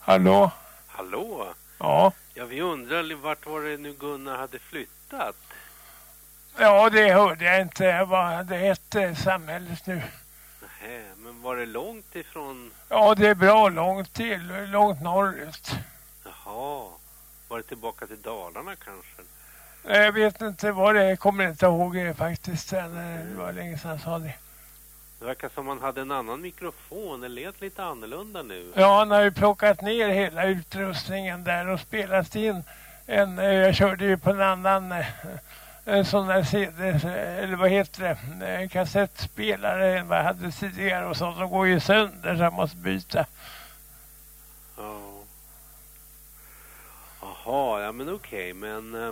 S2: Hallå?
S3: Hallå?
S2: Ja.
S3: Ja, vi undrar vart var det nu Gunnar hade flyttat?
S2: Ja, det hörde jag inte. Vad det hette samhället nu.
S3: Nähä, men var det långt ifrån...
S2: Ja, det är bra långt till. Långt norrut.
S3: Jaha, var det tillbaka till Dalarna kanske?
S2: Jag vet inte vad det är. Kommer inte ihåg det faktiskt. Eh, Det var länge sedan jag sa det.
S3: Det verkar som man hade en annan mikrofon. Det lät lite annorlunda nu.
S2: Ja, han har ju plockat ner hela utrustningen där och spelat in en, eh, jag körde ju på en annan eh, en sån där CD, eller vad heter det, en kassettspelare än vad jag hade tidigare och sånt som går ju sönder så jag måste byta.
S3: Ja. Jaha, ja men okej, men... Eh,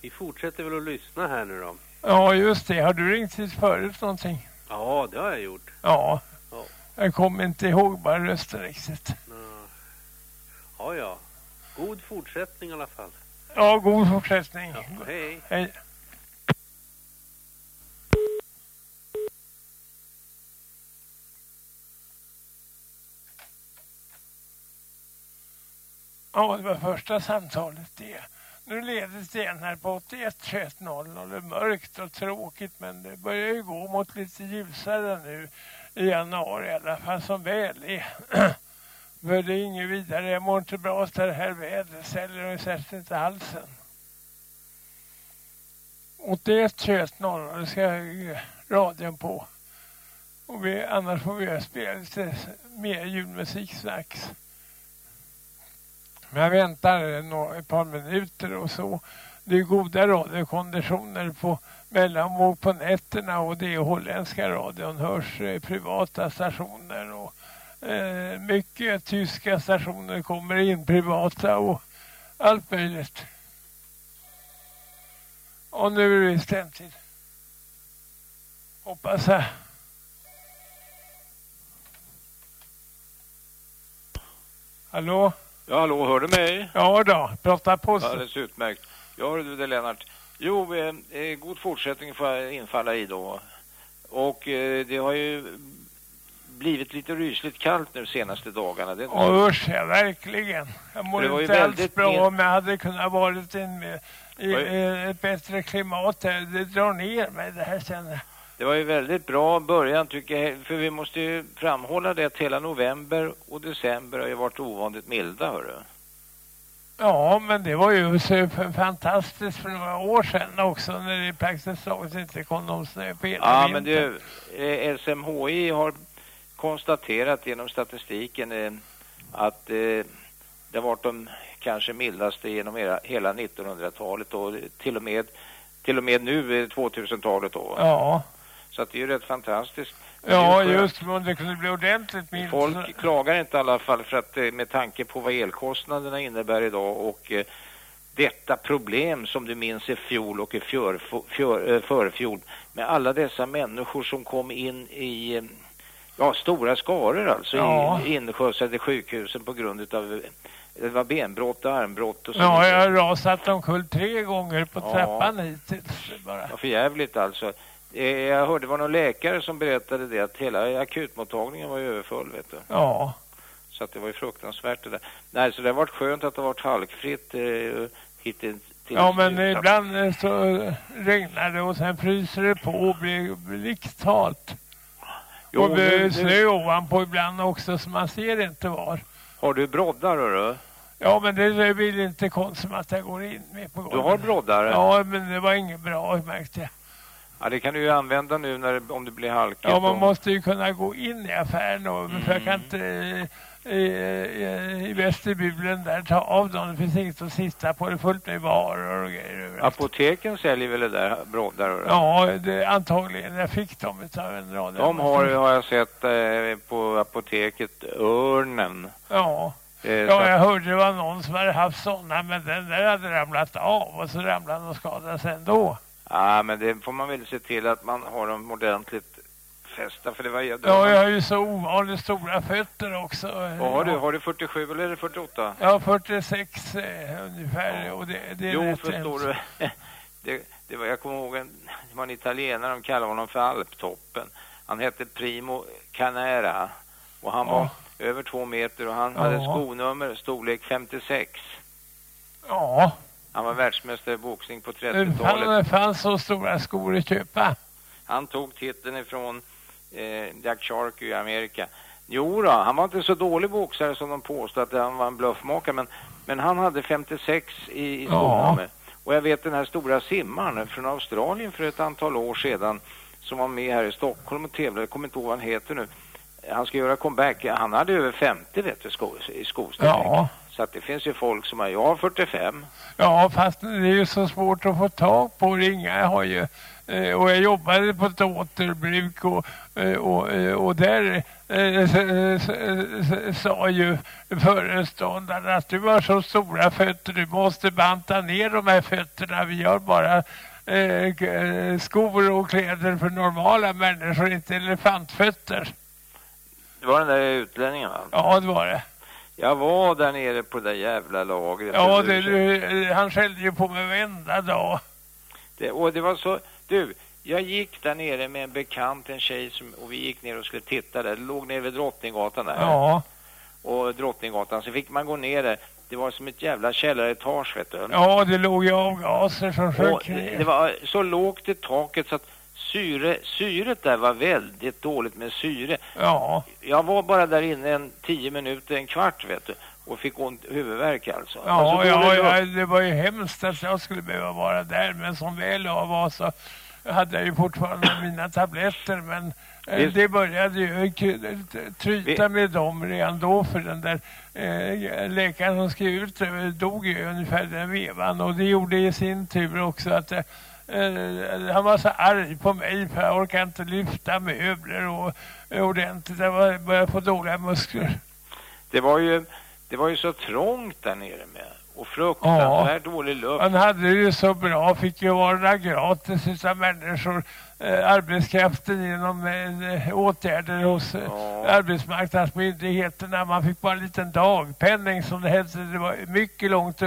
S3: vi fortsätter väl att lyssna här nu då.
S2: Ja, just det. Har du ringt hit förut någonting?
S3: Ja, det har jag gjort.
S2: Ja.
S3: Ja.
S2: Jag kommer inte ihåg bara rösten riktigt.
S3: Ja, ja. God fortsättning i alla fall.
S2: Ja, god fortsättning.
S3: Ja, hej.
S2: Hej. Ja, det var första samtalet det. Nu leder det igen här på 81 21 00. Det är mörkt och tråkigt men det börjar ju gå mot lite ljusare nu. i januari i alla fall som väl är. För det är inget vidare. Jag mår inte bra av det här vädret säljer och särskilt inte halsen. 81 21 00 det ska jag radion på. Och vi, annars får vi spela lite mer julmusik strax. Men jag väntar ett par minuter och så. Det är goda radiokonditioner på mellanvåg på nätterna och det är holländska radion hörs eh, privata stationer och eh, mycket tyska stationer kommer in privata och allt möjligt. Och nu är det stämtid. Hoppas jag. Hallå?
S4: Ja, hallå, hör du mig?
S2: Ja då, prata på sig.
S4: Alldeles utmärkt. Ja, hör du det Lennart. Jo, eh, eh, god fortsättning får jag infalla i då. Och eh, det har ju blivit lite rysligt kallt nu de senaste dagarna. Det inte så-
S2: Usch, ja, verkligen. Jag mår
S4: Det var ju
S2: inte alls
S4: väldigt
S2: bra
S4: med-
S2: om jag hade kunnat in med, i,
S4: Oj.
S2: i ett bättre klimat. här. Det drar ner mig det här känner jag.
S4: Det var ju väldigt bra början tycker jag. För vi måste ju framhålla det att hela november och december har ju varit ovanligt milda, hörru.
S2: Ja, men det var ju så fantastiskt för några år sedan också när det praktiskt taget inte kom någon snö på hela
S4: Ja,
S2: vintern.
S4: men det, eh, SMHI har konstaterat genom statistiken eh, att eh, det har varit de kanske mildaste genom hela, hela 1900-talet och till och med, till och med nu, eh, 2000-talet då.
S2: Ja,
S4: Så att det är ju rätt fantastiskt.
S2: Ja just men det kunde bli ordentligt milt.
S4: Folk klagar inte i alla fall för att eh, med tanke på vad elkostnaderna innebär idag och eh, detta problem som du minns i fjol och i fjör, fjör, eh, förfjol med alla dessa människor som kom in i eh, ja, stora skaror alltså
S2: Ja.
S4: i inskjutsade sjukhusen på grund av det var benbrott och armbrott och så
S2: Ja, jag har rasat omkull tre gånger på
S4: Ja.
S2: trappan hittills bara.
S4: Ja, för jävligt alltså. Eh, Jag hörde det var någon läkare som berättade det att hela akutmottagningen var överfull vet du.
S2: Ja,
S4: Så att det var ju fruktansvärt det där. Nej, så det har varit skönt att det har varit halkfritt eh, hittills.
S2: ja men ibland eh, så regnar det och sen fryser det på och blir blixthalt.
S4: Jo,
S2: och det är snö ovanpå ibland också så man ser inte var.
S4: Har du broddar hörru?
S2: Ja men det vill inte Konsum att jag går in med på
S4: Du har broddar?
S2: Ja men det var inget bra märkte jag.
S4: Ja, det kan du ju använda nu när, om det blir halkigt.
S2: Ja man
S4: och-
S2: måste ju kunna gå in i affären och för jag kan
S4: Mm.
S2: inte eh, i, i, i vestibulen där ta av dem. Det finns inget att sitta på. Det är fullt med varor och grejer.
S4: Apoteken säljer väl det där broddar? hörru?
S2: Ja, det, antagligen. Jag fick dem utav en rad.
S4: De har, har jag sett eh, på apoteket Örnen.
S2: Ja.
S4: Eh,
S2: Ja, jag hörde det var någon som hade haft sådana, men den där hade ramlat av och så ramlade den och skadade sig ändå.
S4: Ja, men det får man väl se till att man har dem ordentligt fästa. För det var, det
S2: Ja, jag har ju så ovanligt stora fötter också.
S4: Vad har du? Har du 47 eller är det 48?
S2: Jag har 46 eh, ungefär och det, det är
S4: jo, förstår
S2: hemskt.
S4: du. det, det var, jag kommer ihåg en, det var en italienare, de kallade honom för Alptoppen. Han hette Primo Canera och han var över två meter och han
S2: Ja.
S4: hade skonummer storlek 56.
S2: Ja,
S4: Han var världsmästare i boxning på
S2: det
S4: 30-talet.
S2: fann- det fanns så stora skor att köpa.
S4: Han tog titeln ifrån eh, Jack Sharkey i Amerika. Jo då, han var inte så dålig boxare som de påstod att han var en bluffmakare, men, men han hade 56 i, i
S2: Ja.
S4: Och jag vet den här stora simmaren från Australien för ett antal år sedan som var med här i Stockholm och tävlade, jag kommer inte ihåg vad han heter nu. Han ska göra comeback, han hade över 50 vet du, sko, i skostorlek.
S2: Ja.
S4: Så att det finns ju folk som har, jag har 45.
S2: Ja, fast det är ju så svårt att få tag på. Ringa jag har ju eh, och jag jobbade på ett återbruk och, eh, och, eh, och där sa ju föreståndaren att du har så stora fötter, du måste banta ner de här fötterna. Vi har bara skor och kläder för normala människor, inte elefantfötter.
S4: Det var den där utlänningen va?
S2: Ja, det var det.
S4: Jag var där nere på det jävla lagret.
S2: Ja, det,
S4: du-
S2: det, han skällde ju på mig varenda dag.
S4: Det, och det var så, du, jag gick där nere med en bekant, en tjej som, och vi gick ner och skulle titta där. Det låg nere vid Drottninggatan där.
S2: Ja.
S4: Och Drottninggatan, så fick man gå ner där. Det var som ett jävla källaretage vet du.
S2: Ja, det låg ju avgaser som sjönk
S4: det, det var så lågt i taket så att Syre, syret där var väldigt dåligt med syre.
S2: Ja,
S4: Jag var bara där inne en tio minuter, en kvart vet du. Och fick ont huvudvärk alltså.
S2: ja,
S4: alltså,
S2: ja, ja, det var ju hemskt att jag skulle behöva vara där. Men som väl var så hade jag ju fortfarande mina tabletter. Men eh,
S4: Visst.
S2: det började ju tryta med dem redan då. För den där eh, läkaren som skrev ut det dog ju ungefär den vevan. Och det gjorde i sin tur också att eh, Eh, han var så arg på mig för jag orkade inte lyfta möbler och eh, ordentligt. Jag var- började få dåliga muskler.
S4: Det var ju, det var ju så trångt där nere med. Och fruktansvärt dålig luft.
S2: Han hade det ju så bra, fick ju vara gratis utav människor. Eh, arbetskraften genom eh, åtgärder hos eh,
S4: Ja.
S2: arbetsmarknadsmyndigheterna. Man fick bara en liten dagpenning som det hette. Det var mycket långt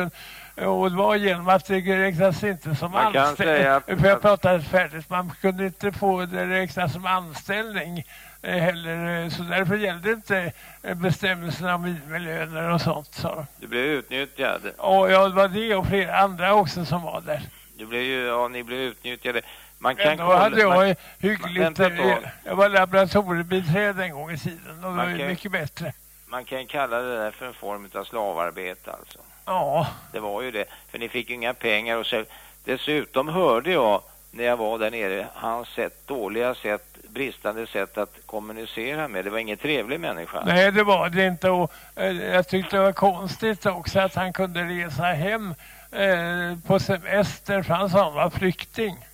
S2: och det var genom att det räknas inte som
S4: Man
S2: anställning. För jag pratade färdigt. Man kunde inte få det räknas som anställning eh, heller. Så därför gällde inte eh, bestämmelserna om minimilöner och sånt. Så.
S4: Du blev utnyttjad.
S2: Och ja, det var det och flera andra också som var där.
S4: Du blev ju, ja, ni blev utnyttjade. Man kan
S2: Men då
S4: kolla-
S2: hade jag
S4: man,
S2: hyggligt...
S4: tag.
S2: eh, Jag var laboratoriebiträde en gång i tiden och det var
S4: Man
S2: ju mycket bättre.
S4: man kan kalla det där för en form av slavarbete alltså.
S2: Ja,
S4: Det var ju det. För ni fick ju inga pengar och så, dessutom hörde jag när jag var där nere hans sätt, dåliga sätt, bristande sätt att kommunicera med. Det var ingen trevlig människa.
S2: nej det var det inte och eh, jag tyckte det var konstigt också att han kunde resa hem eh, på semester för han sa han var flykting.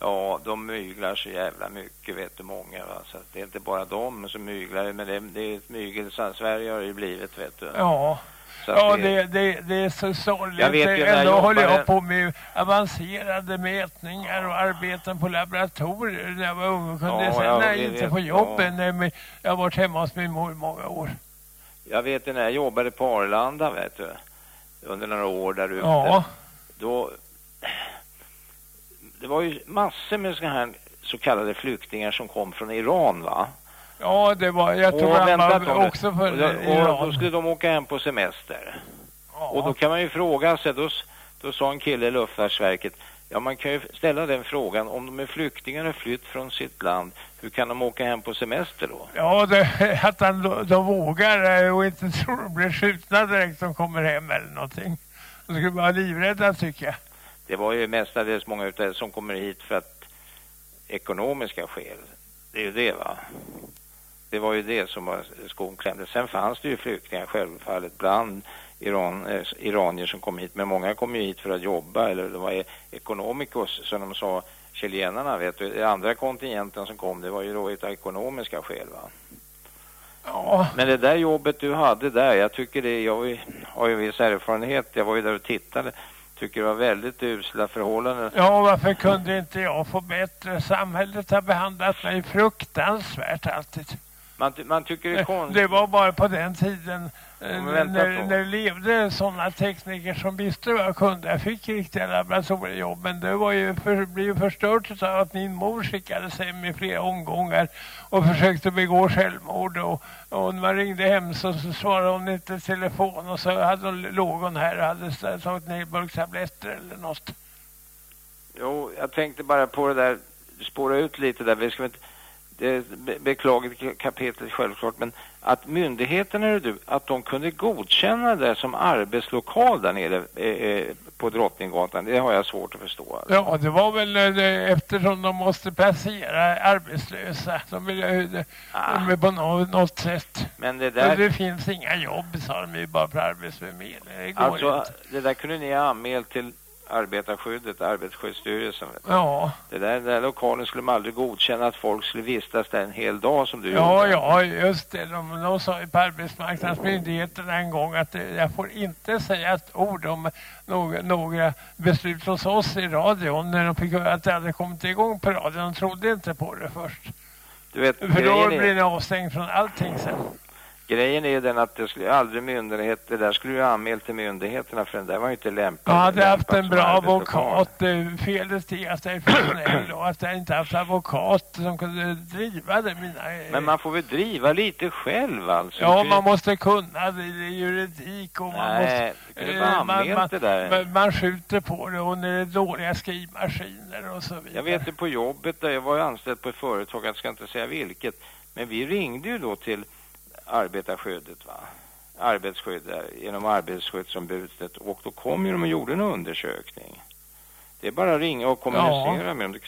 S4: Ja, de myglar så jävla mycket vet du många va. Så det är inte bara de som myglar men det, det är ett mygel Sverige har det ju blivit vet du.
S2: Ja, ja
S4: det,
S2: det, det, det är så sorgligt.
S4: Jag vet ju när jag
S2: Ändå håller jag på med avancerade mätningar och arbeten på laboratorier när jag var ung och kunde
S4: Ja,
S2: sen
S4: ja,
S2: jag inte
S4: vet,
S2: på
S4: ja.
S2: jobben. min- Jag har varit hemma hos min mor många år.
S4: jag vet ju när jag jobbade på Arlanda vet du. Under några år där ute.
S2: Ja,
S4: då det var ju massor med såna här så kallade flyktingar som kom från Iran va?
S2: Ja det var, jag tror
S4: Och
S2: han var också för
S4: och, då, och då skulle de åka hem på semester.
S2: ja.
S4: Och då kan man ju fråga sig, då, då sa en kille i Luftfartsverket, ja man kan ju ställa den frågan, om de är flyktingar och flytt från sitt land, hur kan de åka hem på semester då?
S2: Ja, det, att han, då, de vågar och inte tror de blir skjutna direkt de kommer hem eller någonting. De skulle vara livrädda tycker jag.
S4: Det var ju mestadels många utav som kommer hit för att ekonomiska skäl. Det är ju det va. Det var ju det som var skon klämde. Sen fanns det ju flyktingar självfallet bland Iran, eh, iranier som kom hit. Men många kom ju hit för att jobba eller det var e- ekonomikos som de sa chilenarna vet du. Den andra kontingenten som kom det var ju då utav ekonomiska skäl va.
S2: Ja,
S4: Men det där jobbet du hade där, jag tycker det, jag har ju viss erfarenhet, jag var ju där och tittade, tycker det var väldigt usla förhållanden.
S2: ja, varför kunde inte jag få bättre? Samhället har behandlat mig fruktansvärt alltid.
S4: Man, man tycker det är konstigt.
S2: Det var bara på den tiden eh, när, när det levde sådana tekniker som visste vad jag kunde. Jag fick riktiga laboratoriejobb men det var ju för, blev förstört av att min mor skickades hem i flera omgångar och försökte begå självmord. Och, och när man ringde hem så, så svarade hon inte telefon och så hade hon, låg hon här och hade tagit ner burktabletter eller något.
S4: Jo, jag tänkte bara på det där, spåra ut lite där, vi ska inte, det beklagligt kapitel självklart, men att myndigheterna, är du, att de kunde godkänna det som arbetslokal där nere eh, eh, på Drottninggatan, det har jag svårt att förstå. Alltså.
S2: Ja, det var väl eh, eftersom de måste placera arbetslösa. De ville ju
S4: Ah.
S2: på något, något sätt.
S4: Men det
S2: Men
S4: där,
S2: det finns inga jobb, sa de ju bara på arbetsförmedlingen. Det går
S4: alltså,
S2: inte.
S4: det där kunde ni ha anmält till arbetarskyddet, arbetarskyddsstyrelsen.
S2: Ja,
S4: Det där, den där lokalen skulle man aldrig godkänna att folk skulle vistas där en hel dag som du
S2: ja,
S4: gjorde.
S2: ja, just det. De, de sa ju på arbetsmarknadsmyndigheterna en gång att jag får inte säga ett ord om några, några beslut hos oss i radion när de fick höra att det hade kommit igång på radion. De trodde inte på det först.
S4: Du vet,
S2: För då blir det avstängd från allting sen.
S4: Grejen är den att det skulle aldrig myndigheter, där skulle du ha anmält till myndigheterna för den där var ju inte lämplig.
S2: Jag hade haft en bra advokat. eh, Felet är för snäll och att jag inte haft advokat som kunde driva det. Mina, eh,
S4: Men man får väl driva lite själv alltså.
S2: Ja, man måste kunna det, det är juridik och man måste...
S4: Nej, kunde
S2: eh, man, man,
S4: det där.
S2: man, skjuter på det och när det är dåliga skrivmaskiner och så vidare.
S4: Jag vet ju på jobbet där jag var ju anställd på ett företag, jag ska inte säga vilket, men vi ringde ju då till arbetarskyddet va. Arbetsskydd där, genom arbetsskyddsombudet och då kom ju de och gjorde en undersökning. Det är bara att ringa och kommunicera med dem.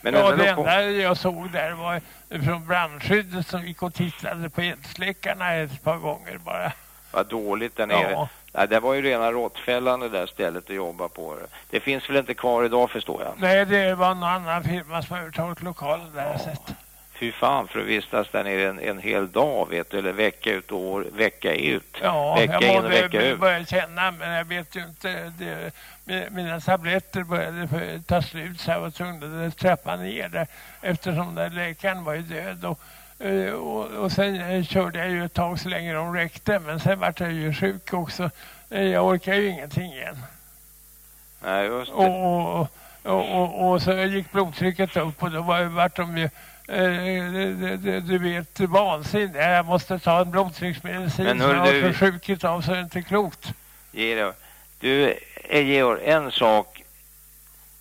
S4: Men
S2: ja, det
S4: de kom-
S2: enda jag såg där var från brandskyddet som gick och tittade på eldsläckarna ett par gånger bara.
S4: vad dåligt där nere.
S2: Ja.
S4: Nej, det var ju rena råttfällan det där stället att jobba på. Det finns väl inte kvar idag förstår jag.
S2: Nej, det var någon annan firma som har övertagit lokalen där jag sett.
S4: Fy fan för att vistas där nere en, en hel dag vet du, eller vecka ut och år, vecka ut.
S2: Ja,
S4: vecka
S2: jag
S4: in och vecka ut.
S2: började känna, men jag vet ju inte. Det, mi- mina tabletter började ta slut så jag var tvungen att trappa ner det eftersom den läkaren var ju död. Och, eh, och, och sen eh, körde jag ju ett tag så länge de räckte, men sen vart jag ju sjuk också. Eh, Jag orkar ju ingenting igen.
S4: Nej, just det.
S2: Och, och, och, och, och så gick blodtrycket upp och då var, vart de ju du, du, du vet vansinniga. Jag måste ta en blodtrycksmedicin
S4: Men
S2: som jag
S4: hör
S2: har försjukit av så är det inte klokt.
S4: Georg, du, eh, Georg, en sak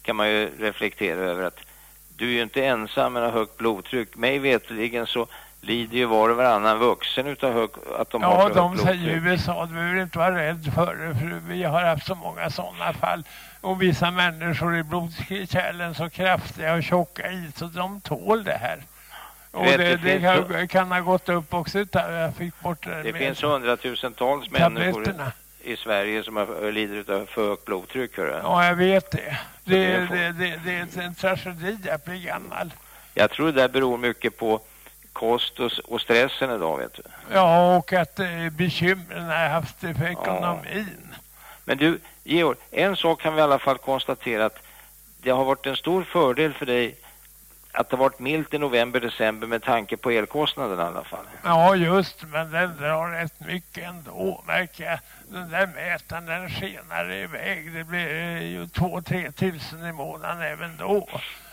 S4: kan man ju reflektera över att du är ju inte ensam med högt blodtryck. Mig vetligen så lider ju var och varannan vuxen utav hög, att de har
S2: Ja, de säger i
S4: blodtryck.
S2: USA, du behöver inte vara rädd för det för vi har haft så många sådana fall. Och vissa människor i blodkärlen så kraftiga och tjocka i så de tål det här. Och det,
S4: det
S2: det kan, kan ha gått upp också jag fick bort det
S4: Det finns hundratusentals människor i Sverige som har, lider av för högt blodtryck. Hörru.
S2: Ja, jag vet det. Det,
S4: är
S2: det, det, det, är en tragedi att bli gammal.
S4: Jag tror det där beror mycket på kost och, och stressen idag, vet du.
S2: Ja, och att eh, bekymren har haft för ekonomin.
S4: Men du, Georg, en sak kan vi i alla fall konstatera att det har varit en stor fördel för dig att det har varit milt i november, december med tanke på elkostnaderna i alla fall.
S2: Ja, just, men den drar rätt mycket ändå, märker jag. Den där mätaren, den skenar iväg. Det blir ju två, tre tusen i månaden även då.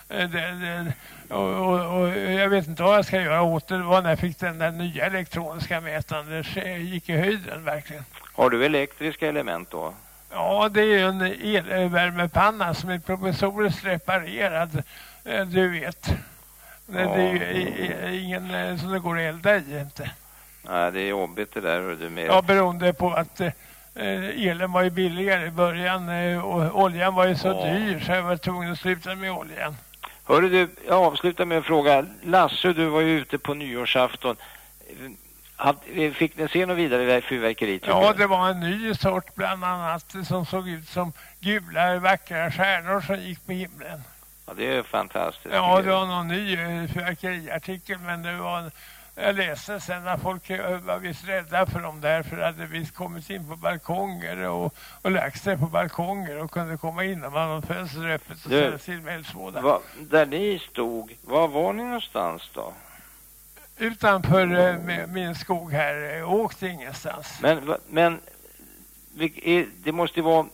S2: Eh, det, det, och, och, och jag vet inte vad jag ska göra åt det. Det var när jag fick den där nya elektroniska mätaren. Det gick i höjden verkligen.
S4: Har du elektriska element då?
S2: Ja, det är ju en elvärmepanna som är provisoriskt reparerad, eh, du vet. Det, det är ju ingen eh, som det går att elda i inte.
S4: Nej, det är jobbigt det där. hör Du, med.
S2: Ja, beroende på att eh, elen var ju billigare i början och oljan var ju så
S4: Ja.
S2: dyr så jag var tvungen att sluta med oljan.
S4: Hörru du, jag avslutar med en fråga. Lasse, du var ju ute på nyårsafton. Hade- Fick ni se något vidare fyrverkeri?
S2: Ja, det var en ny sort bland annat som såg ut som gula vackra stjärnor som gick på himlen.
S4: ja, det är fantastiskt.
S2: Ja, det var någon ny eh, fyrverkeriartikel men det var en, jag läste sen att folk eh, var visst rädda för dem där för att det visst kommit in på balkonger och, och lagt sig på balkonger och kunde komma in om man hade fönster öppet och ställa med eldsvåda.
S4: Där ni stod, var var ni någonstans då?
S2: Utanför eh, min skog här, eh, åkte ingenstans.
S4: Men, men det måste ju vara...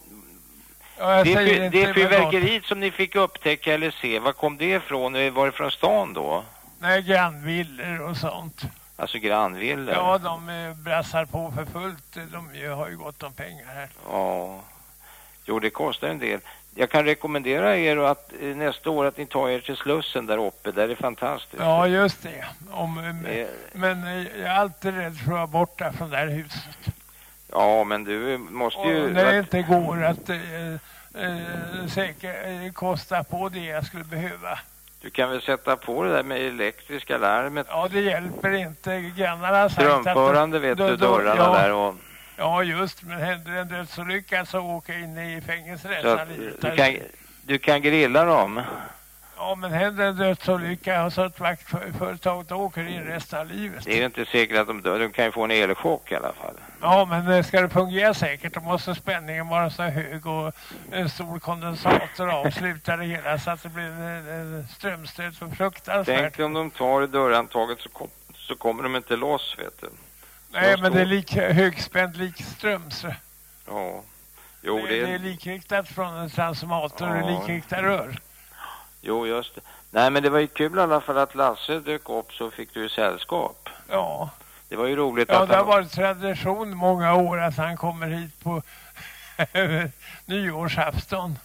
S2: Ja,
S4: Det, det
S2: vad-
S4: fyrverkeriet som ni fick upptäcka eller se, var kom det ifrån? Eh, Var det från stan då?
S2: Nej, grannvillor och sånt.
S4: Alltså grannvillor?
S2: Ja, de brassar på för fullt. De har ju gott om pengar här.
S4: Ja. Jo, det kostar en del. Jag kan rekommendera er att eh, nästa år att ni tar er till Slussen där uppe. Där är fantastiskt.
S2: Ja, just det. Om, eh,
S4: Det-
S2: men eh, jag är alltid rädd för att vara borta från det här huset.
S4: Ja, men du måste
S2: Och
S4: ju...
S2: när det inte går att eh, eh, säkert kosta på det jag skulle behöva.
S4: Du kan väl sätta på det där med elektriska larmet.
S2: Ja, det hjälper inte. Grannarna har sagt att...
S4: Strömförande vet du,
S2: då-
S4: dörrarna
S2: ja,
S4: där och...
S2: Ja, just. Men händer en dödsolycka så åker jag in i fängelse
S4: Så
S2: resten av livet.
S4: du, kan, du kan grilla dem.
S2: Ja, men händer en dödsolycka så ett vaktföretag då åker in resten av livet.
S4: Det är ju inte säkert att de dör. De kan ju få en elchock i alla fall.
S2: Ja, men eh, ska det fungera säkert då måste spänningen vara så hög och en stor kondensator avslutar det hela så att det blir en, en strömstöd för fruktansvärt.
S4: Tänk om de tar i dörrhandtaget så, kom, så kommer de inte loss, vet du.
S2: Nej, men det är lika högspänd likströms.
S4: Ja. Jo,
S2: det,
S4: det
S2: är, det är likriktat från en transformator och
S4: Ja.
S2: likriktat rör.
S4: Jo, just det. Nej, men det var ju kul i alla fall att Lasse dök upp så fick du sällskap.
S2: Ja,
S4: Det var ju roligt
S2: ja
S4: att
S2: det har
S4: han...
S2: varit tradition många år att han kommer hit på nyårsafton.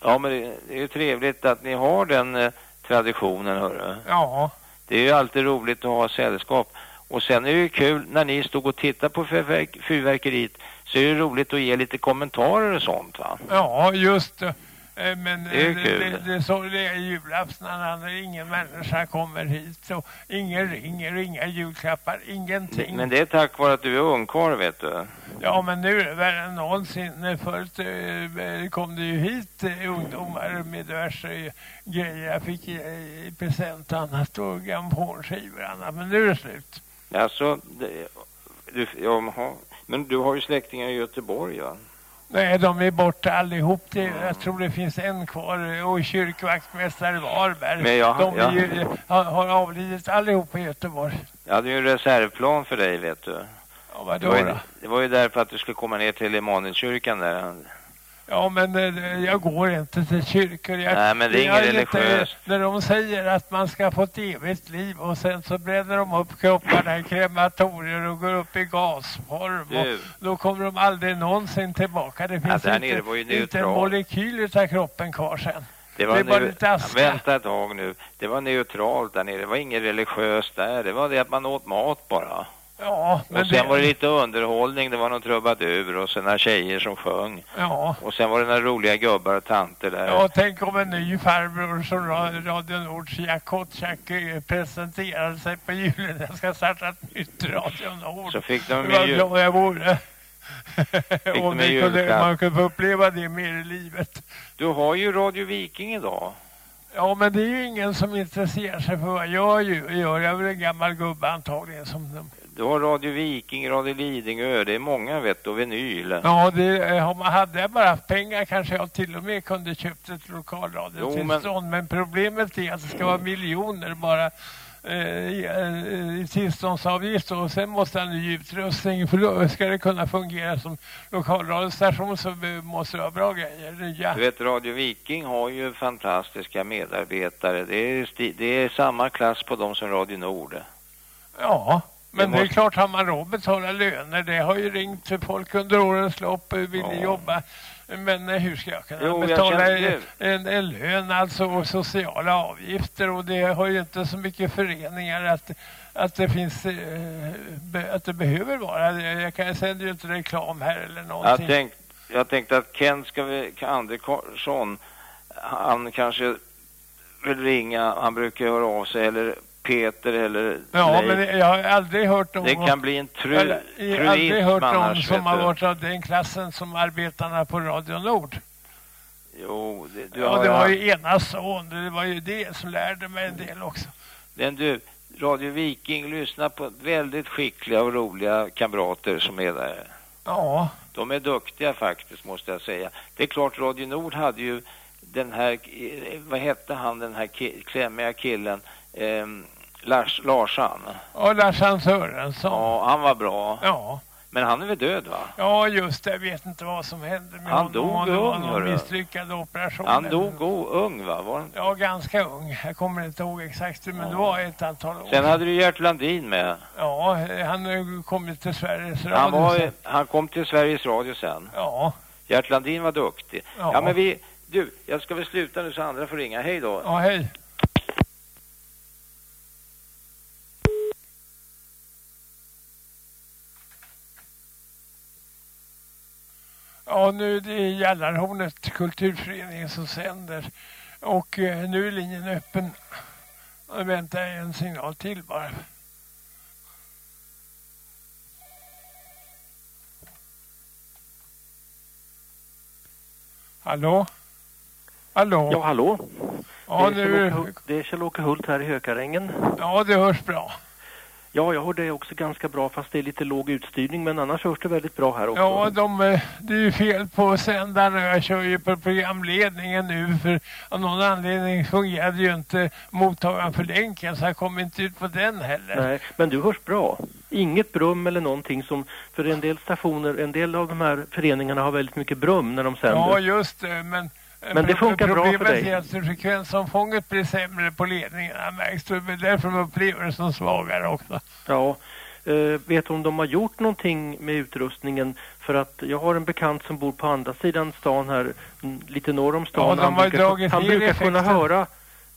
S4: Ja, men det, det är ju trevligt att ni har den eh, traditionen, hörru.
S2: Ja,
S4: Det är ju alltid roligt att ha sällskap. Och sen är det ju kul när ni stod och tittade på fyrverk fyrverkeriet så är det roligt att ge lite kommentarer och sånt va?
S2: ja just det. Eh, Men
S4: Det är
S2: det,
S4: kul.
S2: det, det sorgliga är julafton när ingen människa kommer hit och ingen ringer, inga julklappar, ingenting.
S4: Men det är tack vare att du är ungkarl vet du.
S2: Ja, men nu är det värre än någonsin. Förut eh, kom det ju hit eh, ungdomar med diverse eh, grejer. Jag fick i, present annat och grammofonskivor och annat. Men nu är det slut.
S4: Alltså, det, du, jaha. men du har ju släktingar i Göteborg va?
S2: Nej, de är borta allihop. Det, jag tror det finns en kvar. Och kyrkvaktmästare Varberg.
S4: Men jag-
S2: de
S4: jag-
S2: ju, har, har avlidit allihop i Göteborg.
S4: Jag hade ju en reservplan för dig vet du.
S2: Ja,
S4: Det
S2: vadå
S4: var, ju,
S2: då?
S4: det var ju därför att du skulle komma ner till Emanuelskyrkan där.
S2: Ja, men eh, jag går inte till kyrkor. Jag,
S4: Nej, men det är
S2: inte-
S4: religiöst.
S2: När de säger att man ska få ett evigt liv och sen så bränner de upp kropparna i krematorier och går upp i gasform.
S4: Du.
S2: Och då kommer de aldrig någonsin tillbaka. Det finns
S4: där
S2: inte,
S4: nere var
S2: inte en molekyl av kroppen kvar sen.
S4: Det, var
S2: Det
S4: neu-
S2: lite aska.
S4: Vänta ett tag nu. Det var neutralt där nere. Det var inget religiöst där. Det var det att man åt mat bara.
S2: Ja, men
S4: och sen var det lite underhållning. Det var någon trubadur och sen några tjejer som sjöng.
S2: Ja.
S4: Och sen var det några roliga gubbar och tanter där.
S2: Ja, tänk om en ny farbror som Ra- Radio Nords Jack Kotschack eh, presenterade sig på julen. Jag ska starta ett nytt Radio Nord.
S4: Så fick de
S2: Vad
S4: ju...
S2: glad jag vore.
S4: de
S2: Om det kunde, man kunde få uppleva det mer i livet.
S4: Du har ju Radio Viking idag.
S2: Ja, men det är ju ingen som intresserar sig för vad jag gör. Jag är väl en gammal gubbe antagligen som de...
S4: Du har Radio Viking, Radio Lidingö. Det är många vet du. och Vinyl.
S2: Ja, det, om man hade bara haft pengar kanske jag till och med kunde köpt ett lokalradiotillstånd. Men... problemet är att det ska vara miljoner bara eh, i, eh, tillståndsavgift och sen måste han ny utrustning för då ska det kunna fungera som lokalradiostation så måste det vara bra grejer. Nya.
S4: Du vet, Radio Viking har ju fantastiska medarbetare. Det är, det är samma klass på dem som Radio Nord.
S2: Ja, men
S4: Det
S2: är klart har man råd att betala löner. Det har ju ringt folk under årens lopp och vill
S4: Ja.
S2: jobba. Men eh, hur ska jag kunna
S4: Jo, jag
S2: betala
S4: känner
S2: en, en lön alltså och sociala avgifter och det har ju inte så mycket föreningar att, att det finns eh, att det behöver vara. Jag kan säga ju inte reklam här eller
S4: Jag,
S2: någonting.
S4: tänkt, jag tänkte att Kent ska vi, Andersson, han kanske vill ringa, han brukar höra av sig, eller Peter eller
S2: ja,
S4: Leif.
S2: men jag har aldrig hört någon
S4: Det kan bli en tru,
S2: Eller, jag har aldrig hört någon
S4: annars,
S2: som har varit av den klassen som arbetarna på Radio Nord.
S4: Jo, det, du
S2: Ja, det var ju ena son. Det var ju det som lärde mig en del också.
S4: Men du, Radio Viking, lyssna på väldigt skickliga och roliga kamrater som är där.
S2: Ja,
S4: De är duktiga faktiskt, måste jag säga. Det är klart, Radio Nord hade ju den här, eh, vad hette han, den här ki klämmiga killen, ehm, Lars, Larsan.
S2: och Lars Sörensson.
S4: Ja, han var bra.
S2: Ja.
S4: Men han är väl död va?
S2: ja, just det. Jag vet inte vad som hände med
S4: Han
S2: honom.
S4: dog
S2: Om det var
S4: ung, hörru.
S2: misslyckad operation.
S4: Han dog ung va? Var han?
S2: Ja, ganska ung. Jag kommer inte ihåg exakt, men det var ett antal år.
S4: Sen hade du Gert Landin med.
S2: Ja, han kommit till Sveriges Radio.
S4: Han, var,
S2: sen.
S4: han kom till Sveriges Radio sen.
S2: Ja,
S4: Gert Landin var duktig.
S2: Ja.
S4: Ja, men vi, du, jag ska väl sluta nu så andra får ringa. Hej då.
S2: ja, hej. Ja, nu är det Jallarhornet, kulturföreningen som sänder. Och eh, nu är linjen öppen. Jag väntar en signal till bara. Hallå? Hallå?
S5: Ja, hallå.
S2: Ja,
S5: är
S2: nu,
S5: det är Kjell-Åke Hult här i Hökarängen.
S2: ja, det hörs bra.
S5: Ja, jag hör det också ganska bra fast det är lite låg utstyrning men annars hörs det väldigt bra här också.
S2: Ja, de, eh, det är ju fel på sändaren och jag kör ju på programledningen nu för av någon anledning fungerade ju inte mottagaren för länken så jag kom inte ut på den heller.
S5: Nej, men du hörs bra. Inget brum eller någonting som, för en del stationer, en del av de här föreningarna har väldigt mycket brum när de sänder.
S2: Ja, just det, men...
S5: Men det funkar bra för dig.
S2: Problemet är att frekvensomfånget blir sämre på ledningarna märks det. Det är därför de upplever det som svagare också.
S5: Ja, eh, vet du om de har gjort någonting med utrustningen? För att jag har en bekant som bor på andra sidan stan här, lite norr om stan.
S2: Ja,
S5: han brukar, han brukar kunna höra